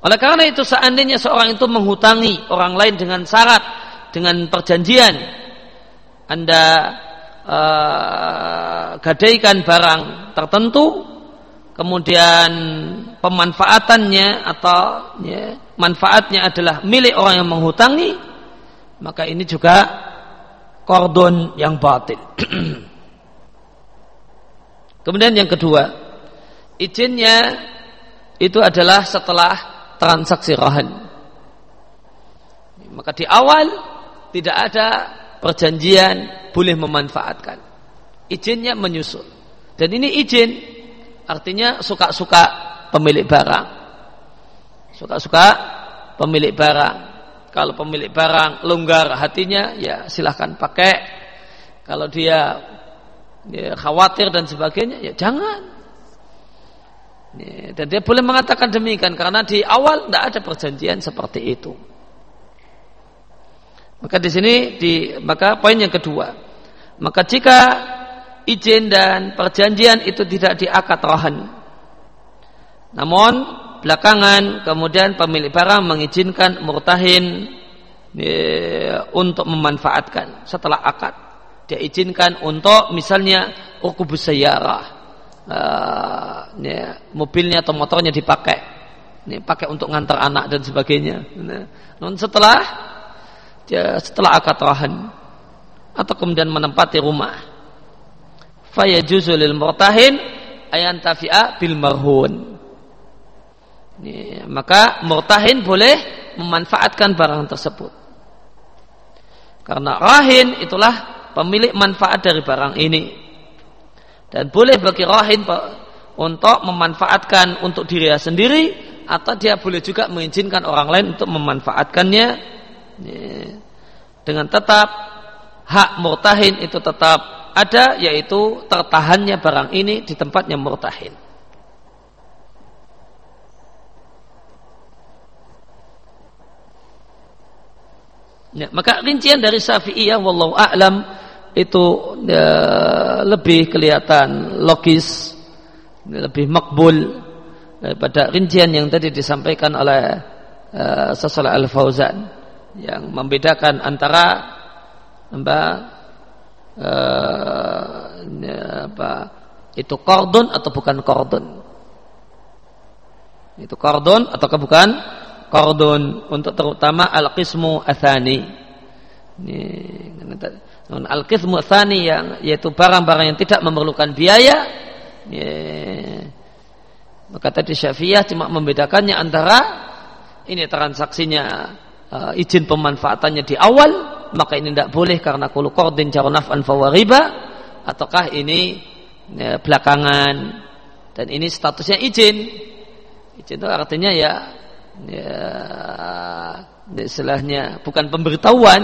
Oleh karena itu seandainya seorang itu menghutangi orang lain dengan syarat, dengan perjanjian, Anda uh, gadaikan barang tertentu, kemudian pemanfaatannya atau ya, manfaatnya adalah milik orang yang menghutangi maka ini juga kordon yang batil. Kemudian yang kedua izinnya itu adalah setelah transaksi rahan maka di awal tidak ada perjanjian boleh memanfaatkan. Izinnya menyusul. Dan ini izin artinya suka-suka pemilik barang. Suka-suka pemilik barang. kalau pemilik barang longgar hatinya ya silahkan pakai. Kalau dia ya, khawatir dan sebagainya ya jangan dan dia boleh mengatakan demikian karena di awal tidak ada perjanjian seperti itu. Maka di sini di maka poin yang kedua. Maka jika izin dan perjanjian itu tidak diakad rohan namun belakangan kemudian pemilik barang mengizinkan murtahin ya, untuk memanfaatkan setelah akad. Dia izinkan untuk misalnya ukubus sayyarah uh, ya, mobilnya atau motornya dipakai ini pakai untuk ngantar anak dan sebagainya namun setelah ya, setelah akad rohan atau kemudian menempati rumah fayajuzu murtahin ayan tafi'a bil marhun ini, maka murtahin boleh memanfaatkan barang tersebut. Karena rahin itulah pemilik manfaat dari barang ini. Dan boleh bagi rahin untuk memanfaatkan untuk dirinya sendiri atau dia boleh juga mengizinkan orang lain untuk memanfaatkannya dengan tetap hak murtahin itu tetap ada yaitu tertahannya barang ini di tempatnya murtahin. Ya, maka rincian dari Syafi'iyah wallahu a'lam itu ya, lebih kelihatan logis, lebih makbul daripada rincian yang tadi disampaikan oleh uh, Sasalah Al-Fauzan yang membedakan antara apa, uh, ya, apa itu kordon atau bukan kordon itu kordon atau bukan kordon untuk terutama al-qismu athani. Al-qismu athani yang yaitu barang-barang yang tidak memerlukan biaya. Maka tadi Syafi'iyah cuma membedakannya antara ini transaksinya uh, izin pemanfaatannya di awal maka ini tidak boleh karena kulu kordin jarunaf anfawariba ataukah ini ya, belakangan. Dan ini statusnya izin. Izin itu artinya ya ya istilahnya bukan pemberitahuan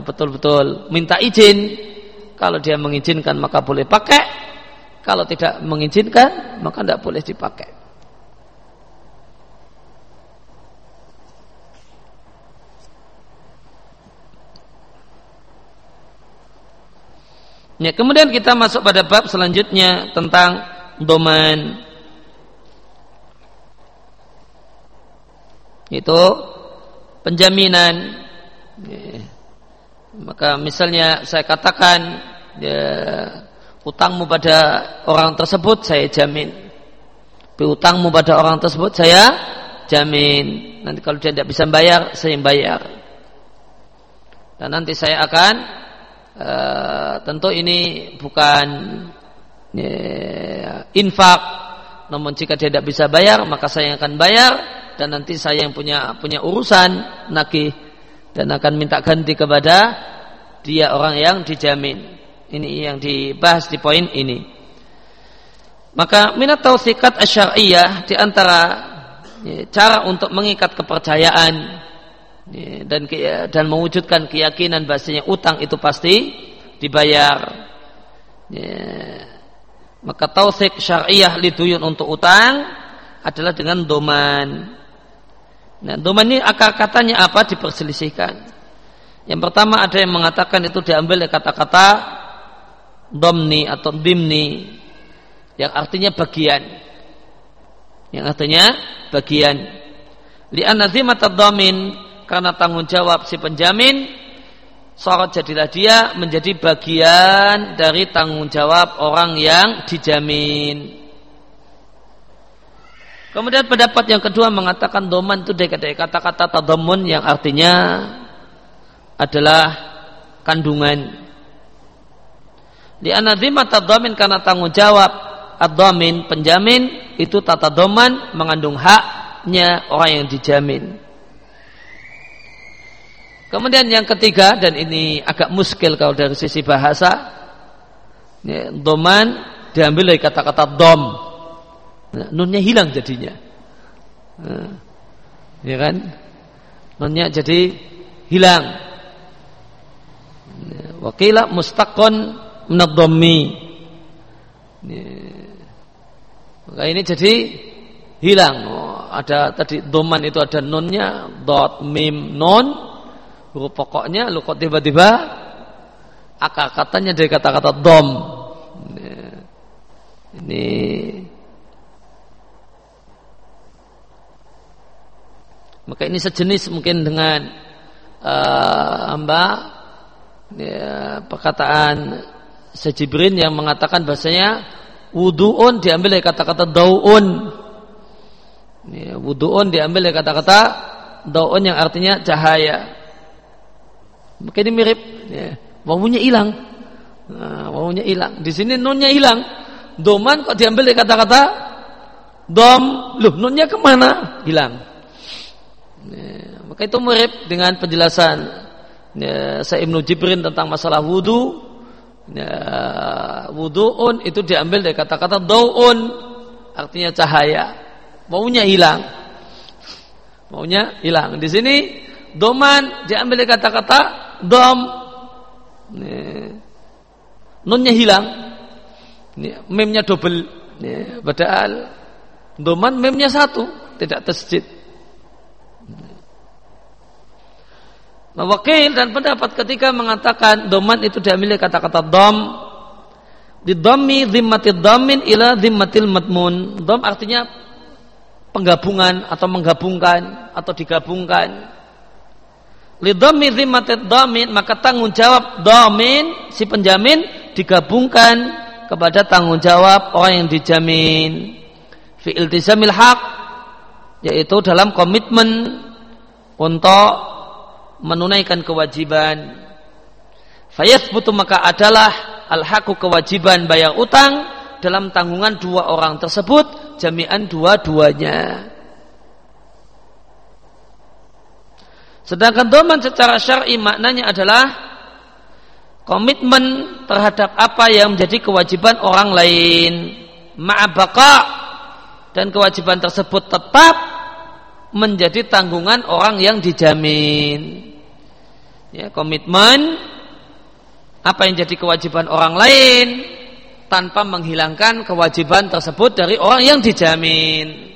betul-betul. Minta izin. Kalau dia mengizinkan maka boleh pakai. Kalau tidak mengizinkan maka tidak boleh dipakai. Ya, kemudian kita masuk pada bab selanjutnya tentang domain. Itu penjaminan. Ya. Maka misalnya saya katakan ya, utangmu pada orang tersebut saya jamin. Utangmu pada orang tersebut saya jamin. Nanti kalau dia tidak bisa bayar saya bayar. Dan nanti saya akan uh, tentu ini bukan ya, infak. Namun jika dia tidak bisa bayar maka saya akan bayar. Dan nanti saya yang punya punya urusan nagih dan akan minta ganti kepada dia orang yang dijamin. Ini yang dibahas di poin ini. Maka minat tausikat asyariyah di antara ya, cara untuk mengikat kepercayaan ya, dan dan mewujudkan keyakinan bahasanya utang itu pasti dibayar. Ya, maka tausik syariah liduyun untuk utang adalah dengan doman Nah, domain ini akar katanya apa diperselisihkan. Yang pertama ada yang mengatakan itu diambil dari kata-kata domni atau dimni yang artinya bagian. Yang artinya bagian. Li'anna zimat domin karena tanggung jawab si penjamin sorot jadilah dia menjadi bagian dari tanggung jawab orang yang dijamin. Kemudian pendapat yang kedua mengatakan doman itu dari kata-kata tadamun yang artinya adalah kandungan. Di anadzima tadamin karena tanggung jawab ad-damin penjamin itu tata doman mengandung haknya orang yang dijamin. Kemudian yang ketiga dan ini agak muskil kalau dari sisi bahasa, ya, doman diambil dari kata-kata dom Nah, nunnya hilang jadinya. Nah, ya kan? Nunnya jadi hilang. Wakilah mustaqon menadhammi. Maka ini jadi hilang. Oh, ada tadi doman itu ada nunnya, dot mim non huruf pokoknya lu kok tiba-tiba akar katanya dari kata-kata dom. Ini maka ini sejenis mungkin dengan uh, amba ya, perkataan sejibrin yang mengatakan bahasanya wuduun diambil dari kata-kata daun. Ya, wuduun diambil dari kata-kata daun yang artinya cahaya. Maka ini mirip ya, wawunya hilang. Nah, wawunya hilang. Di sini nunnya hilang. Doman kok diambil dari kata-kata dom? Loh nunnya ke mana? Hilang Ya, maka itu mirip dengan penjelasan ya, Ibnu Jibrin tentang masalah wudhu. Ya, wudhuun itu diambil dari kata-kata daun, artinya cahaya. Maunya hilang. Maunya hilang. Di sini doman diambil dari kata-kata dom. Ya, nunnya hilang. Ya, memnya double. Ya, padahal doman memnya satu, tidak tasjid. Wakil dan pendapat ketika mengatakan doman itu diambil kata-kata dom. Di domi zimmatil domin ila zimmatil matmun. Dom artinya penggabungan atau menggabungkan atau digabungkan. Lidomi zimmatil domin maka tanggung jawab domin si penjamin digabungkan kepada tanggung jawab orang yang dijamin. Fi iltizamil haq yaitu dalam komitmen untuk menunaikan kewajiban. Butuh maka adalah al-haku kewajiban bayar utang dalam tanggungan dua orang tersebut jami'an dua-duanya. Sedangkan doman secara syar'i maknanya adalah komitmen terhadap apa yang menjadi kewajiban orang lain. Ma'abaka dan kewajiban tersebut tetap menjadi tanggungan orang yang dijamin ya, komitmen apa yang jadi kewajiban orang lain tanpa menghilangkan kewajiban tersebut dari orang yang dijamin.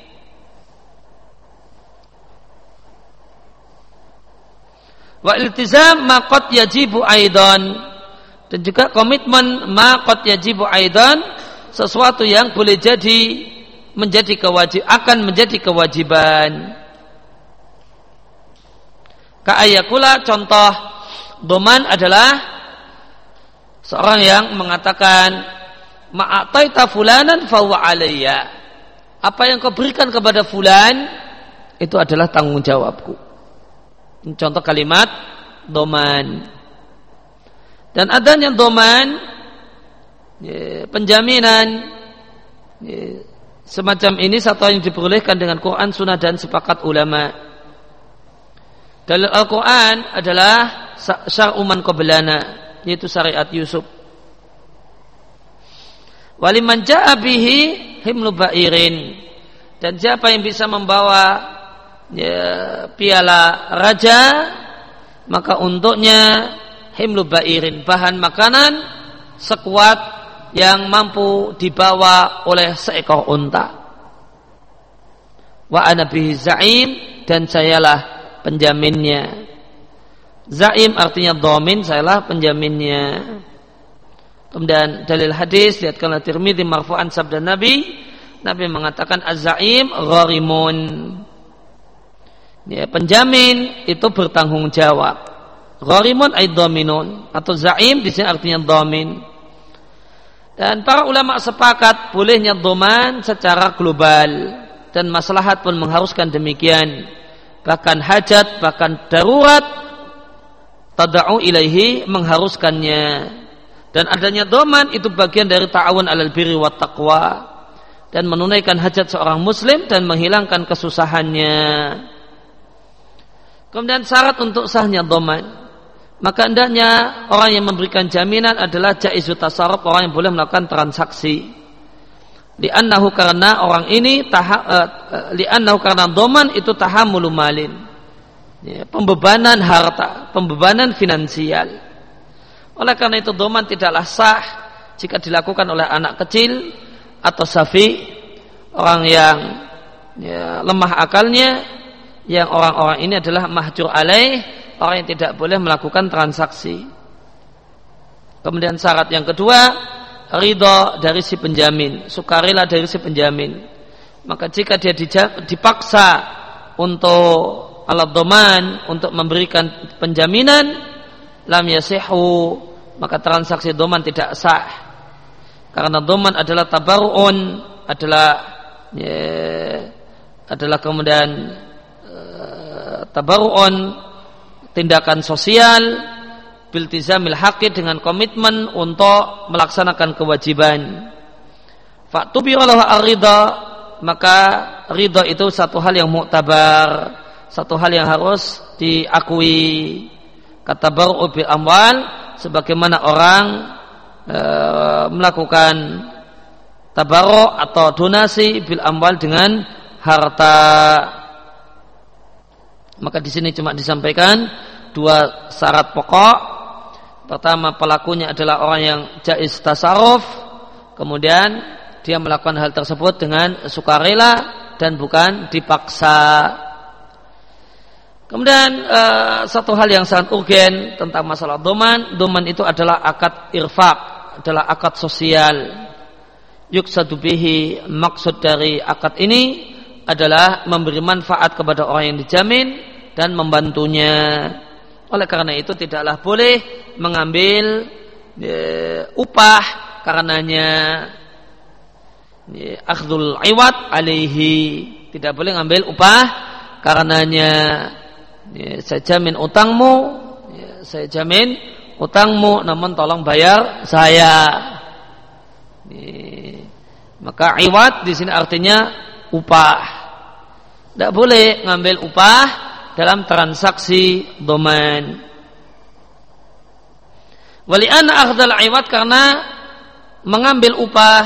Wa iltizam maqat yajibu aidan dan juga komitmen maqat yajibu aidan sesuatu yang boleh jadi menjadi kewajib akan menjadi kewajiban. Ka'ayakula contoh doman adalah seorang yang mengatakan ma'ataita fulanan fawa alayya. Apa yang kau berikan kepada fulan itu adalah tanggung jawabku. Contoh kalimat doman. Dan adanya doman ya, penjaminan ya, semacam ini satu yang diperolehkan dengan Quran, Sunnah dan sepakat ulama. Dalil Al-Quran adalah syar'uman qablana yaitu syariat Yusuf. Waliman ja'a bihi himlu ba'irin dan siapa yang bisa membawa ya, piala raja maka untuknya himlu ba'irin bahan makanan sekuat yang mampu dibawa oleh seekor unta. Wa ana bihi za'im dan sayalah penjaminnya. Zaim artinya domin, sayalah penjaminnya. Kemudian dalil hadis lihatkanlah Tirmidzi marfu'an sabda Nabi, Nabi mengatakan az-zaim gharimun. Ya, penjamin itu bertanggung jawab. Gharimun ay dominun atau zaim di sini artinya domin. Dan para ulama sepakat bolehnya doman secara global dan maslahat pun mengharuskan demikian bahkan hajat, bahkan darurat tada'u ilaihi mengharuskannya. Dan adanya doman itu bagian dari ta'awun alal birri wa taqwa. Dan menunaikan hajat seorang muslim dan menghilangkan kesusahannya. Kemudian syarat untuk sahnya doman. Maka hendaknya orang yang memberikan jaminan adalah jaizu tasarruf orang yang boleh melakukan transaksi li'annahu karena orang ini taha, uh, li'annahu karena doman itu tahamulu malin ya, pembebanan harta, pembebanan finansial. Oleh karena itu doman tidaklah sah jika dilakukan oleh anak kecil atau safi orang yang ya, lemah akalnya yang orang-orang ini adalah mahjur alaih orang yang tidak boleh melakukan transaksi kemudian syarat yang kedua ridho dari si penjamin. Sukarela dari si penjamin. Maka jika dia dipaksa untuk alat doman untuk memberikan penjaminan lam yasihu maka transaksi doman tidak sah. Karena doman adalah tabarun adalah ya, adalah kemudian uh, tabarun tindakan sosial biltizamil haqid dengan komitmen untuk melaksanakan kewajiban. Faktubi Allah arida maka ridha itu satu hal yang muktabar, satu hal yang harus diakui. Kata baru bil amwal sebagaimana orang e, melakukan tabarok atau donasi bil amwal dengan harta. Maka di sini cuma disampaikan dua syarat pokok. Pertama pelakunya adalah orang yang jais tasaruf, kemudian dia melakukan hal tersebut dengan sukarela dan bukan dipaksa. Kemudian uh, satu hal yang sangat urgen tentang masalah doman, doman itu adalah akad irfak, adalah akad sosial. Yuk bihi maksud dari akad ini adalah memberi manfaat kepada orang yang dijamin dan membantunya. Oleh karena itu tidaklah boleh mengambil e, upah karenanya e, akhdul iwat alaihi. Tidak boleh ngambil upah karenanya e, saya jamin utangmu e, saya jamin utangmu namun tolong bayar saya. E, maka iwat di sini artinya upah. Tidak boleh ngambil upah dalam transaksi domain. Walian akhdal iwat karena mengambil upah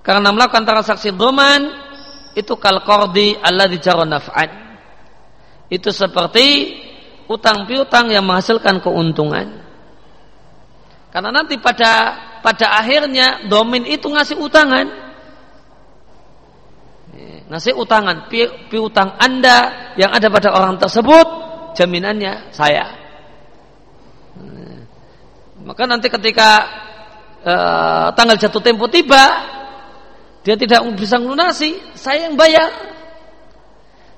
karena melakukan transaksi domain itu kal kordi Allah di naf'an. Itu seperti utang piutang yang menghasilkan keuntungan. Karena nanti pada pada akhirnya domain itu ngasih utangan ngasih utangan pi, piutang anda yang ada pada orang tersebut jaminannya saya. Maka nanti ketika uh, tanggal jatuh tempo tiba dia tidak bisa melunasi saya yang bayar.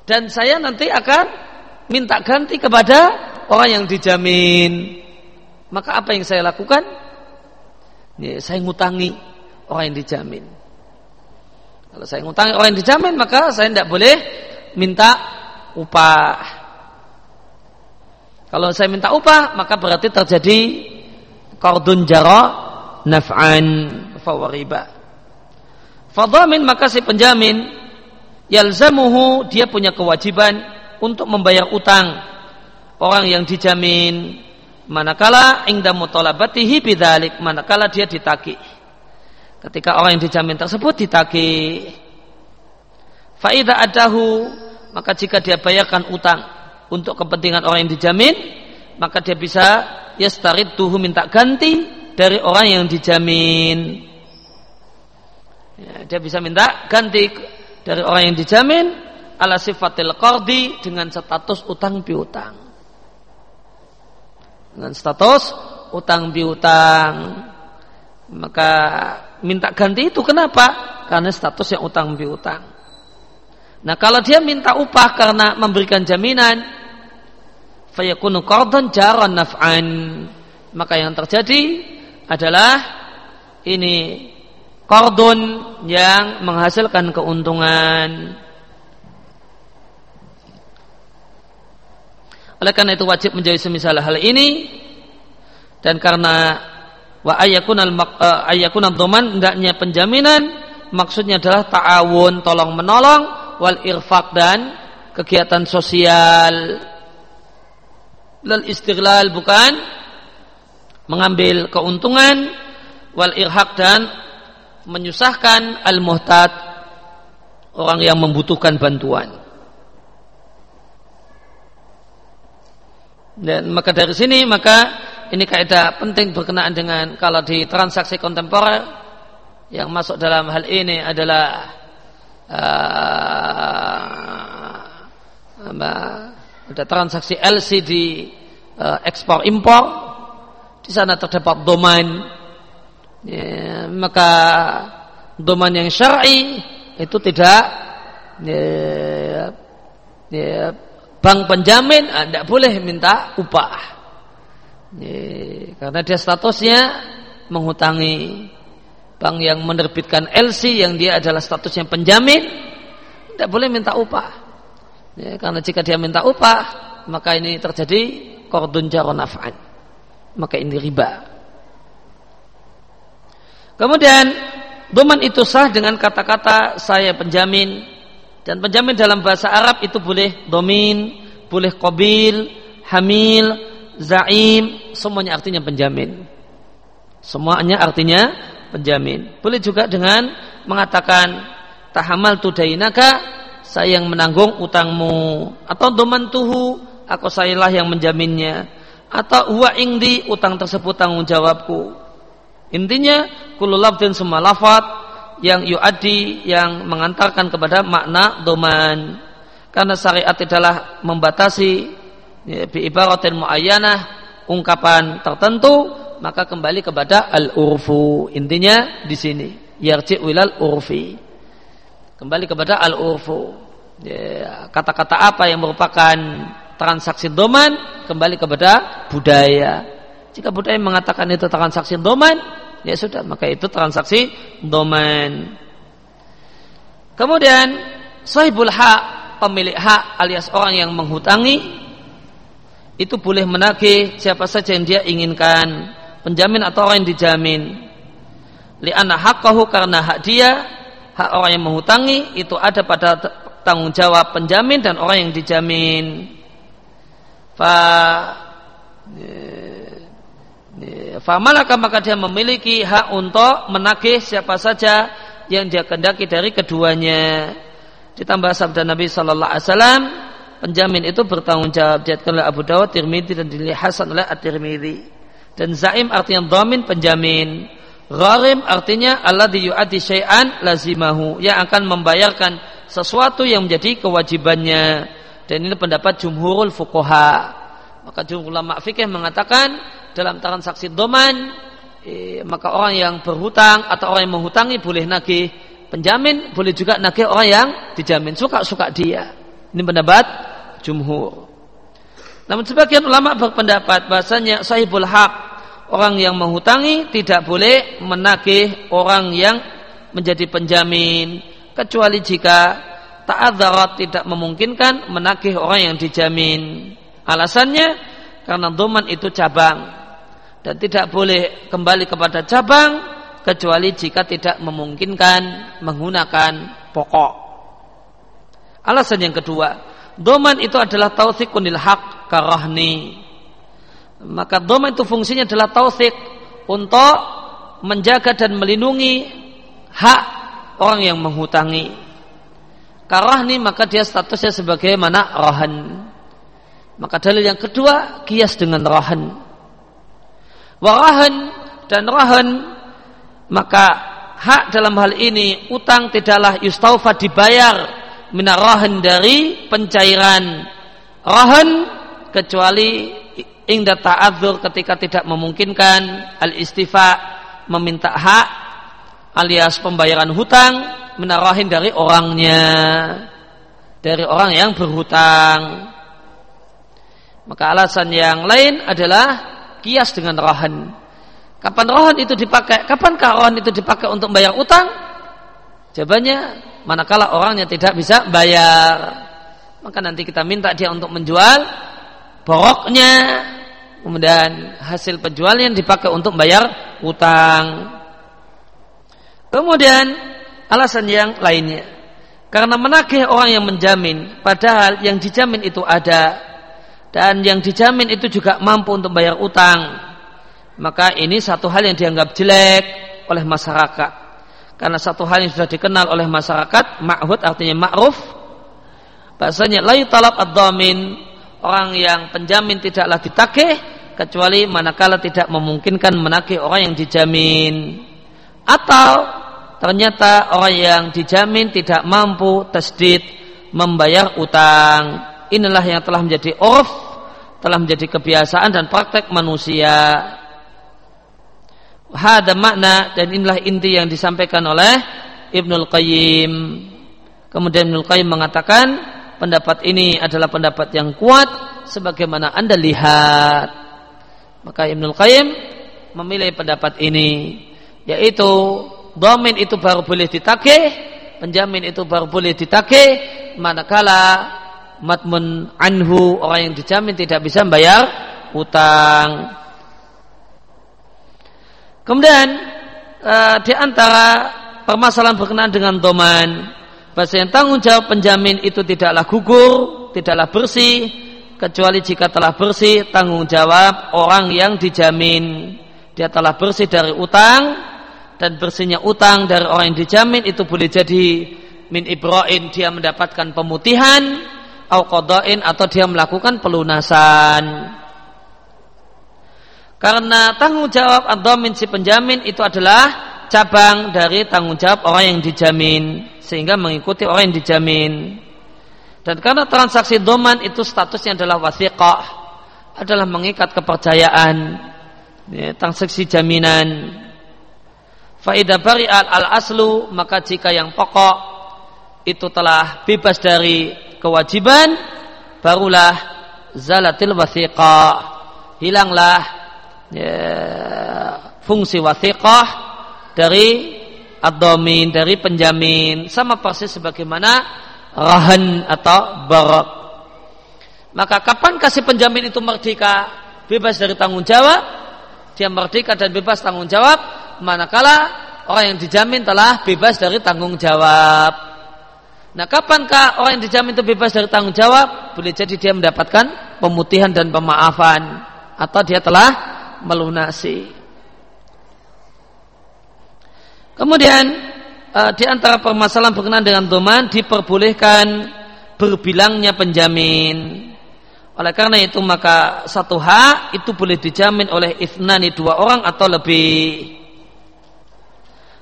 Dan saya nanti akan minta ganti kepada orang yang dijamin. Maka apa yang saya lakukan? Ya, saya ngutangi orang yang dijamin kalau saya ngutang orang yang dijamin maka saya tidak boleh minta upah. Kalau saya minta upah maka berarti terjadi kordun jara naf'an fawariba. Fadamin maka si penjamin yalzamuhu dia punya kewajiban untuk membayar utang orang yang dijamin manakala ingda mutalabatihi bidzalik manakala dia ditagih ketika orang yang dijamin tersebut ditagih. Faida adahu maka jika dia bayarkan utang untuk kepentingan orang yang dijamin maka dia bisa yastarid tuhu minta ganti dari orang yang dijamin. Ya, dia bisa minta ganti dari orang yang dijamin ala sifatil qardi dengan status utang piutang. Dengan status utang piutang. Maka minta ganti itu kenapa? Karena status yang utang piutang. Nah kalau dia minta upah karena memberikan jaminan, fayakunu jaran naf'an. Maka yang terjadi adalah ini kordon yang menghasilkan keuntungan. Oleh karena itu wajib menjadi semisal hal ini dan karena wa ayakun al uh, ayakun doman hendaknya penjaminan maksudnya adalah ta'awun tolong menolong wal irfak dan kegiatan sosial. Lal istiqlal bukan mengambil keuntungan wal irhaq dan menyusahkan al muhtad orang yang membutuhkan bantuan. Dan maka dari sini maka ini kaidah penting berkenaan dengan kalau di transaksi kontemporer yang masuk dalam hal ini adalah uh, ada transaksi LCD uh, ekspor impor di sana terdapat domain. Ya, maka domain yang syar'i itu tidak ya, ya, bank penjamin tidak ah, boleh minta upah karena dia statusnya menghutangi bank yang menerbitkan LC yang dia adalah statusnya penjamin tidak boleh minta upah. Ya, karena jika dia minta upah maka ini terjadi kordun jaronafan maka ini riba. Kemudian doman itu sah dengan kata-kata saya penjamin. Dan penjamin dalam bahasa Arab itu boleh domin, boleh kobil, hamil, zaim, semuanya artinya penjamin. Semuanya artinya penjamin. Boleh juga dengan mengatakan tahamal tudainaka, saya yang menanggung utangmu. Atau doman tuhu, aku sayalah yang menjaminnya. Atau huwa ingdi, utang tersebut tanggung jawabku. Intinya, kululab dan semua lafad yang yuadi yang mengantarkan kepada makna doman karena syariat adalah membatasi ya, bi ibaratin muayyanah ungkapan tertentu maka kembali kepada al urfu intinya di sini yarji wilal urfi. Kembali kepada al urfu ya, kata-kata apa yang merupakan transaksi doman kembali kepada budaya. Jika budaya mengatakan itu transaksi doman ya sudah maka itu transaksi domain. Kemudian sahibul hak pemilik hak alias orang yang menghutangi itu boleh menagih siapa saja yang dia inginkan penjamin atau orang yang dijamin li'anna haqqahu karena hak dia hak orang yang menghutangi itu ada pada tanggung jawab penjamin dan orang yang dijamin fa Famalaka maka dia memiliki hak untuk menagih siapa saja yang dia kendaki dari keduanya. Ditambah sabda Nabi Sallallahu Alaihi Wasallam, penjamin itu bertanggung jawab. Diatkan oleh Abu Dawud, Tirmidzi dan dilihat Hasan oleh At-Tirmidzi. Dan zaim artinya domin penjamin. Gharim artinya Allah yu'ati syai'an lazimahu yang akan membayarkan sesuatu yang menjadi kewajibannya. Dan ini pendapat jumhurul fuqaha. Maka jumhur ulama fikih mengatakan dalam transaksi doman eh, maka orang yang berhutang atau orang yang menghutangi boleh nagih penjamin boleh juga nagih orang yang dijamin suka-suka dia ini pendapat jumhur namun sebagian ulama berpendapat bahasanya sahibul hak orang yang menghutangi tidak boleh menagih orang yang menjadi penjamin kecuali jika ta'adzarat tidak memungkinkan menagih orang yang dijamin alasannya karena doman itu cabang dan tidak boleh kembali kepada cabang kecuali jika tidak memungkinkan menggunakan pokok. Alasan yang kedua, doman itu adalah tausikunil hak karahni. Maka doman itu fungsinya adalah tausik untuk menjaga dan melindungi hak orang yang menghutangi. Karahni maka dia statusnya sebagai mana rohan. Maka dalil yang kedua kias dengan rohan warahan dan rahan maka hak dalam hal ini utang tidaklah yustaufa dibayar minarahan dari pencairan rahan kecuali ingda ta'adzur ketika tidak memungkinkan al istifa meminta hak alias pembayaran hutang minarahin dari orangnya dari orang yang berhutang maka alasan yang lain adalah kias dengan rohan. Kapan rohan itu dipakai? Kapankah rohan itu dipakai untuk bayar utang? Jawabannya, manakala orangnya tidak bisa bayar. Maka nanti kita minta dia untuk menjual boroknya. Kemudian hasil penjualnya dipakai untuk bayar utang. Kemudian alasan yang lainnya. Karena menagih orang yang menjamin, padahal yang dijamin itu ada dan yang dijamin itu juga mampu untuk bayar utang maka ini satu hal yang dianggap jelek oleh masyarakat karena satu hal yang sudah dikenal oleh masyarakat ma'hud artinya ma'ruf. Bahasanya la talab ad-damin orang yang penjamin tidaklah ditagih kecuali manakala tidak memungkinkan menagih orang yang dijamin. Atau ternyata orang yang dijamin tidak mampu tasdid membayar utang. Inilah yang telah menjadi urf telah menjadi kebiasaan dan praktek manusia hada makna dan inilah inti yang disampaikan oleh Ibnul Qayyim. Kemudian Ibnul Qayyim mengatakan pendapat ini adalah pendapat yang kuat sebagaimana anda lihat. Maka Ibnul Qayyim memilih pendapat ini yaitu domin itu baru boleh ditagih penjamin itu baru boleh ditagih manakala matmun anhu orang yang dijamin tidak bisa membayar utang Kemudian uh, di antara permasalahan berkenaan dengan doman, bahasa yang tanggung jawab penjamin itu tidaklah gugur, tidaklah bersih, kecuali jika telah bersih tanggung jawab orang yang dijamin. Dia telah bersih dari utang dan bersihnya utang dari orang yang dijamin itu boleh jadi min ibra'in dia mendapatkan pemutihan au atau dia melakukan pelunasan. Karena tanggung jawab atau si penjamin itu adalah cabang dari tanggung jawab orang yang dijamin sehingga mengikuti orang yang dijamin. Dan karena transaksi doman itu statusnya adalah wasiqah adalah mengikat kepercayaan ya, transaksi jaminan. Faidah bari al, al aslu maka jika yang pokok itu telah bebas dari kewajiban barulah zalatil wasiqah hilanglah ya, fungsi wasiqah dari abdomin dari penjamin sama persis sebagaimana rahan atau barak maka kapan kasih penjamin itu merdeka? Bebas dari tanggung jawab. Dia merdeka dan bebas tanggung jawab. Manakala orang yang dijamin telah bebas dari tanggung jawab. Nah kapankah orang yang dijamin itu bebas dari tanggung jawab? Boleh jadi dia mendapatkan pemutihan dan pemaafan. Atau dia telah melunasi. Kemudian uh, di antara permasalahan berkenaan dengan doman diperbolehkan berbilangnya penjamin. Oleh karena itu maka satu hak itu boleh dijamin oleh ifnani dua orang atau lebih.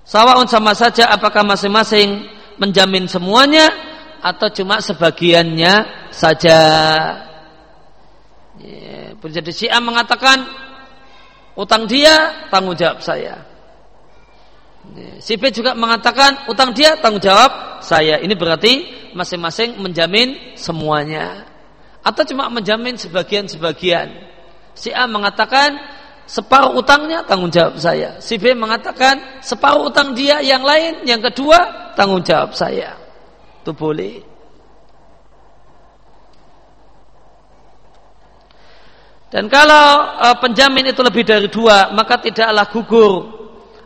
Sawaun sama saja apakah masing-masing menjamin semuanya atau cuma sebagiannya saja. Ya, si A mengatakan utang dia tanggung jawab saya. Si B juga mengatakan utang dia tanggung jawab saya. Ini berarti masing-masing menjamin semuanya. Atau cuma menjamin sebagian-sebagian. Si A mengatakan separuh utangnya tanggung jawab saya. Si B mengatakan separuh utang dia yang lain, yang kedua tanggung jawab saya. Itu boleh. Dan kalau e, penjamin itu lebih dari dua, maka tidaklah gugur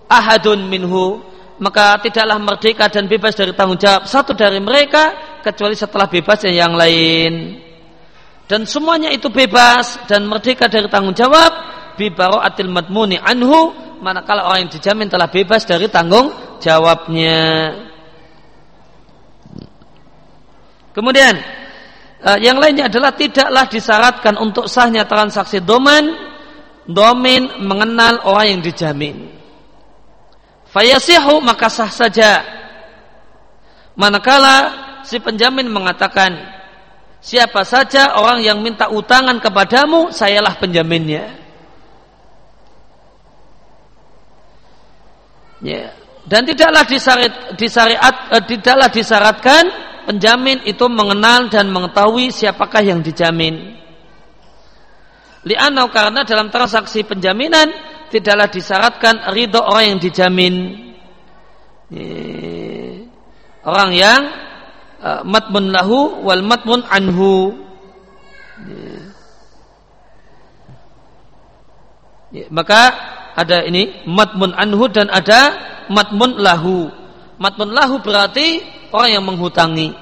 ahadun minhu, maka tidaklah merdeka dan bebas dari tanggung jawab satu dari mereka kecuali setelah bebas yang lain. Dan semuanya itu bebas dan merdeka dari tanggung jawab bibaro atil madmuni anhu manakala orang yang dijamin telah bebas dari tanggung jawabnya. Kemudian yang lainnya adalah tidaklah disyaratkan untuk sahnya transaksi doman domin mengenal orang yang dijamin. Fayasihu maka sah saja. Manakala si penjamin mengatakan siapa saja orang yang minta utangan kepadamu, sayalah penjaminnya. Ya. Dan tidaklah disyariat, disyariat, uh, tidaklah disyaratkan penjamin itu mengenal dan mengetahui siapakah yang dijamin. Li'anau karena dalam transaksi penjaminan tidaklah disyaratkan ridho orang yang dijamin. Orang yang uh, matmun lahu wal matmun anhu. Maka ada ini matmun anhu dan ada matmun lahu. Matmun lahu berarti orang yang menghutangi.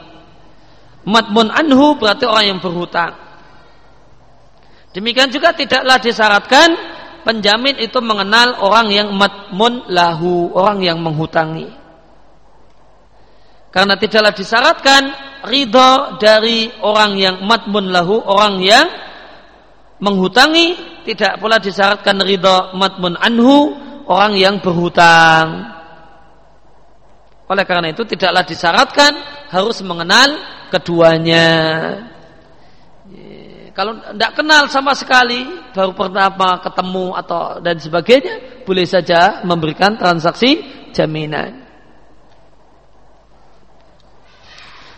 Matmun anhu berarti orang yang berhutang. Demikian juga tidaklah disyaratkan penjamin itu mengenal orang yang matmun lahu, orang yang menghutangi. Karena tidaklah disyaratkan ridho dari orang yang matmun lahu, orang yang menghutangi, tidak pula disyaratkan ridho matmun anhu, orang yang berhutang. Oleh karena itu tidaklah disyaratkan harus mengenal keduanya. Kalau tidak kenal sama sekali, baru pertama ketemu atau dan sebagainya, boleh saja memberikan transaksi jaminan.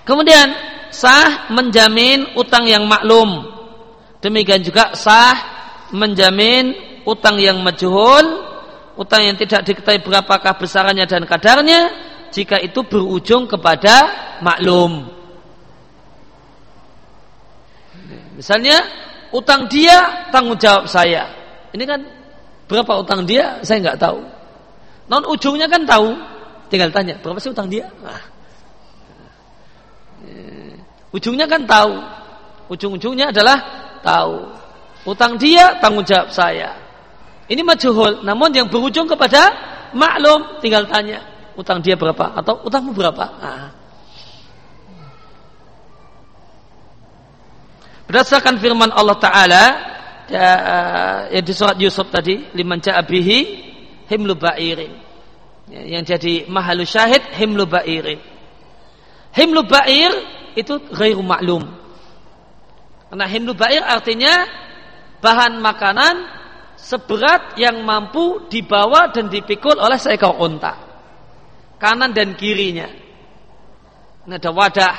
Kemudian sah menjamin utang yang maklum. Demikian juga sah menjamin utang yang majhul, utang yang tidak diketahui berapakah besarannya dan kadarnya jika itu berujung kepada maklum. Misalnya utang dia tanggung jawab saya. Ini kan berapa utang dia saya nggak tahu. Non ujungnya kan tahu. Tinggal tanya berapa sih utang dia. Nah. Ujungnya kan tahu. Ujung-ujungnya adalah tahu. Utang dia tanggung jawab saya. Ini majhul, namun yang berujung kepada maklum tinggal tanya utang dia berapa atau utangmu berapa. Nah. Berdasarkan firman Allah Taala ya, di surat Yusuf tadi, liman ja'abihi himlu ba'irin. Ya, yang jadi mahalu syahid himlu ba'irin. Himlu ba'ir itu ghairu maklum. Karena himlu ba'ir artinya bahan makanan seberat yang mampu dibawa dan dipikul oleh seekor unta. Kanan dan kirinya. Ini ada wadah.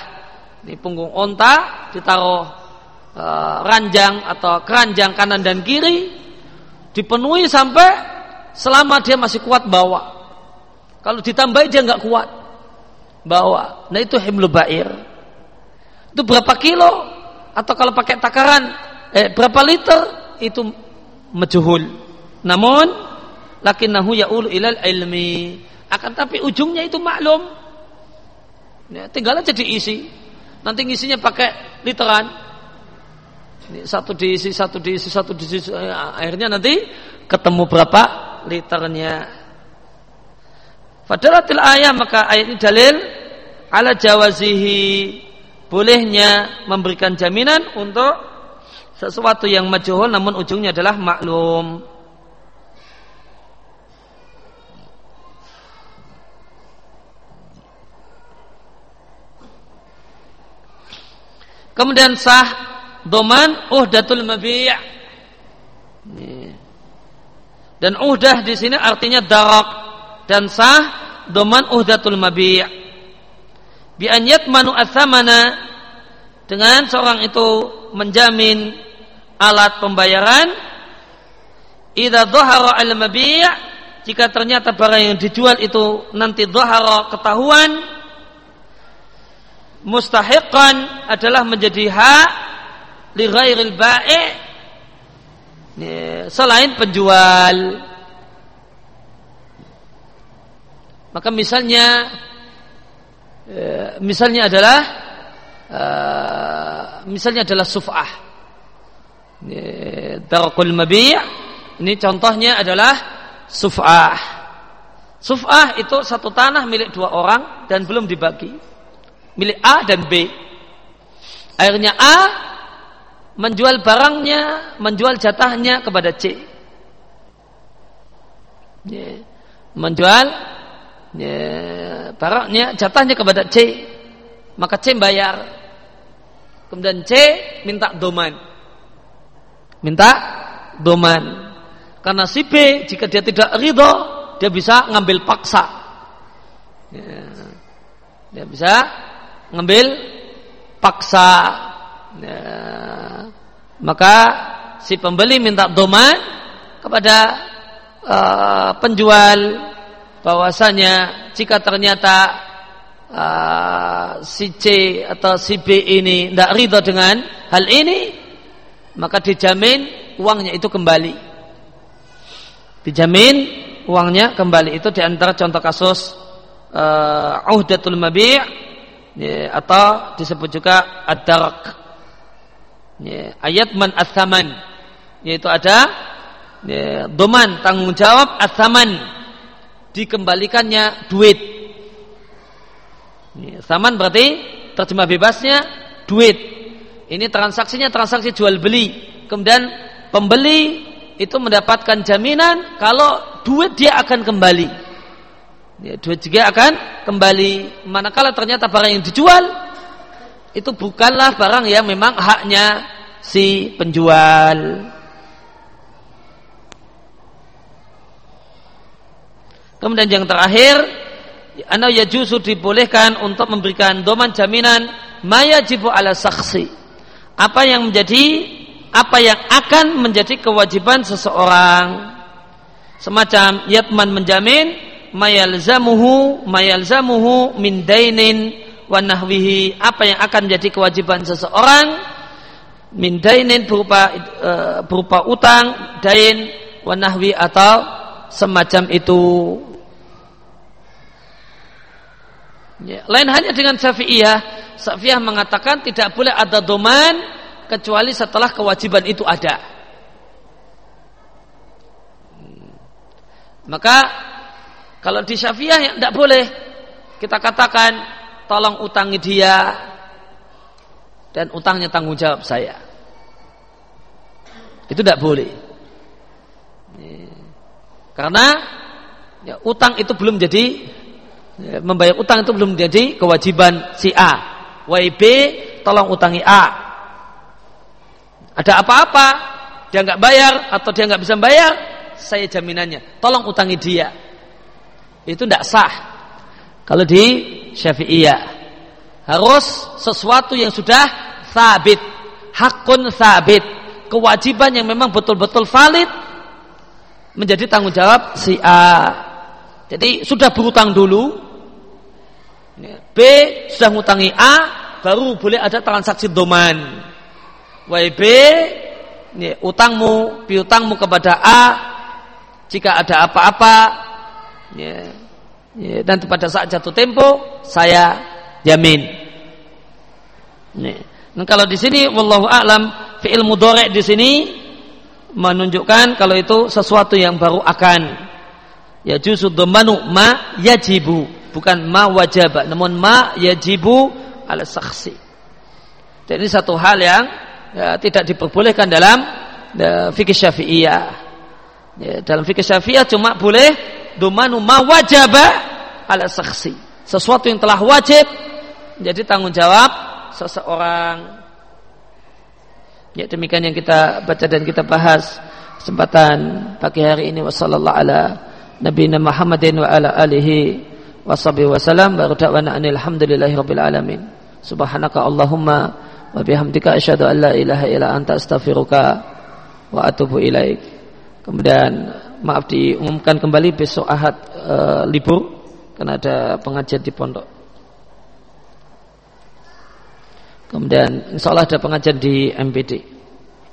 Ini punggung unta ditaruh uh, ranjang atau keranjang kanan dan kiri dipenuhi sampai selama dia masih kuat bawa. Kalau ditambahi dia nggak kuat bawa. Nah itu himlu bair. Itu berapa kilo? Atau kalau pakai takaran eh, berapa liter? Itu majuhul. Namun lakinnahu ya'ulu ilal ilmi. Akan tapi ujungnya itu maklum. Ya, tinggal aja diisi. Nanti ngisinya pakai literan ini satu diisi, satu diisi, satu diisi. Eh, akhirnya nanti ketemu berapa liternya. Fadalatil ayat maka ayat ini dalil ala jawazihi bolehnya memberikan jaminan untuk sesuatu yang majhul namun ujungnya adalah maklum. Kemudian sah doman uhdatul mabi' dan uhdah di sini artinya darak dan sah doman uhdatul mabi' bi an yatmanu athamana dengan seorang itu menjamin alat pembayaran idza dhahara al mabi' jika ternyata barang yang dijual itu nanti dhahara ketahuan mustahiqan adalah menjadi hak li ghairil ba'i selain penjual. Maka misalnya eh, misalnya adalah eh, misalnya adalah suf'ah. Darakul mabi' ini contohnya adalah suf'ah. Suf'ah itu satu tanah milik dua orang dan belum dibagi milik A dan B akhirnya A menjual barangnya, menjual jatahnya kepada C. Ya. Menjual ya, barangnya, jatahnya kepada C. Maka C bayar. Kemudian C minta doman. Minta doman. Karena si B jika dia tidak ridho, dia bisa ngambil paksa. Ya. Dia bisa ngambil paksa. Ya maka si pembeli minta doman kepada uh, penjual bahwasanya jika ternyata uh, si C atau si B ini tidak ridho dengan hal ini maka dijamin uangnya itu kembali dijamin uangnya kembali itu di antara contoh kasus uh, uhdatul mabi' ya, atau disebut juga ad-darak ya, ayat man athaman yaitu ada ya, doman tanggung jawab athaman dikembalikannya duit ya, saman berarti terjemah bebasnya duit. Ini transaksinya transaksi jual beli. Kemudian pembeli itu mendapatkan jaminan kalau duit dia akan kembali. Ya, duit juga akan kembali. Manakala ternyata barang yang dijual itu bukanlah barang yang memang haknya si penjual. Kemudian yang terakhir, anda ya justru dibolehkan untuk memberikan doman jaminan mayajibu ala saksi. Apa yang menjadi apa yang akan menjadi kewajiban seseorang. Semacam yatman menjamin mayalzamuhu mayalzamuhu min dainin wa nahwihi apa yang akan menjadi kewajiban seseorang min dainin berupa uh, berupa utang, dain wa nahwi atau semacam itu. Ya, lain hanya dengan Syafi'iyah, Syafi'iyah mengatakan tidak boleh ada doman kecuali setelah kewajiban itu ada. Maka kalau di Syafi'iyah yang tidak boleh kita katakan tolong utangi dia dan utangnya tanggung jawab saya. Itu tidak boleh. Ya. Karena ya, utang itu belum jadi Ya, membayar utang itu belum menjadi kewajiban si A. YB tolong utangi A. Ada apa-apa dia nggak bayar atau dia nggak bisa bayar, saya jaminannya. Tolong utangi dia. Itu tidak sah. Kalau di Syafi'iyah harus sesuatu yang sudah sabit, hakun sabit, kewajiban yang memang betul-betul valid menjadi tanggung jawab si A. Jadi sudah berutang dulu, B sudah ngutangi A, baru boleh ada transaksi doman. YB, utangmu, piutangmu kepada A, jika ada apa-apa, ya, ya, dan pada saat jatuh tempo, saya jamin. Nih. Dan kalau di sini, wallahu a'lam, fi'il mudorek di sini menunjukkan kalau itu sesuatu yang baru akan. Ya justru domanu ma yajibu bukan ma wajib namun ma yajibu ala saksi ini satu hal yang ya, tidak diperbolehkan dalam ya, fikih syafi'iyah ya, dalam fikih syafi'iyah cuma boleh domanu ma wajaba ala saksi. Sesuatu yang telah wajib menjadi tanggung jawab seseorang. Ya demikian yang kita baca dan kita bahas kesempatan pagi hari ini. Wasallallahu ala nabiyina Muhammadin wa ala alihi washabihi wasallam baru da'wana alhamdulillahi rabbil alamin. Subhanaka allahumma wa bihamdika asyhadu an la ilaha illa anta astaghfiruka wa atubu ilaik. Kemudian maaf diumumkan kembali besok ahad e, libur karena ada pengajian di pondok. Kemudian insya Allah ada pengajian di MPD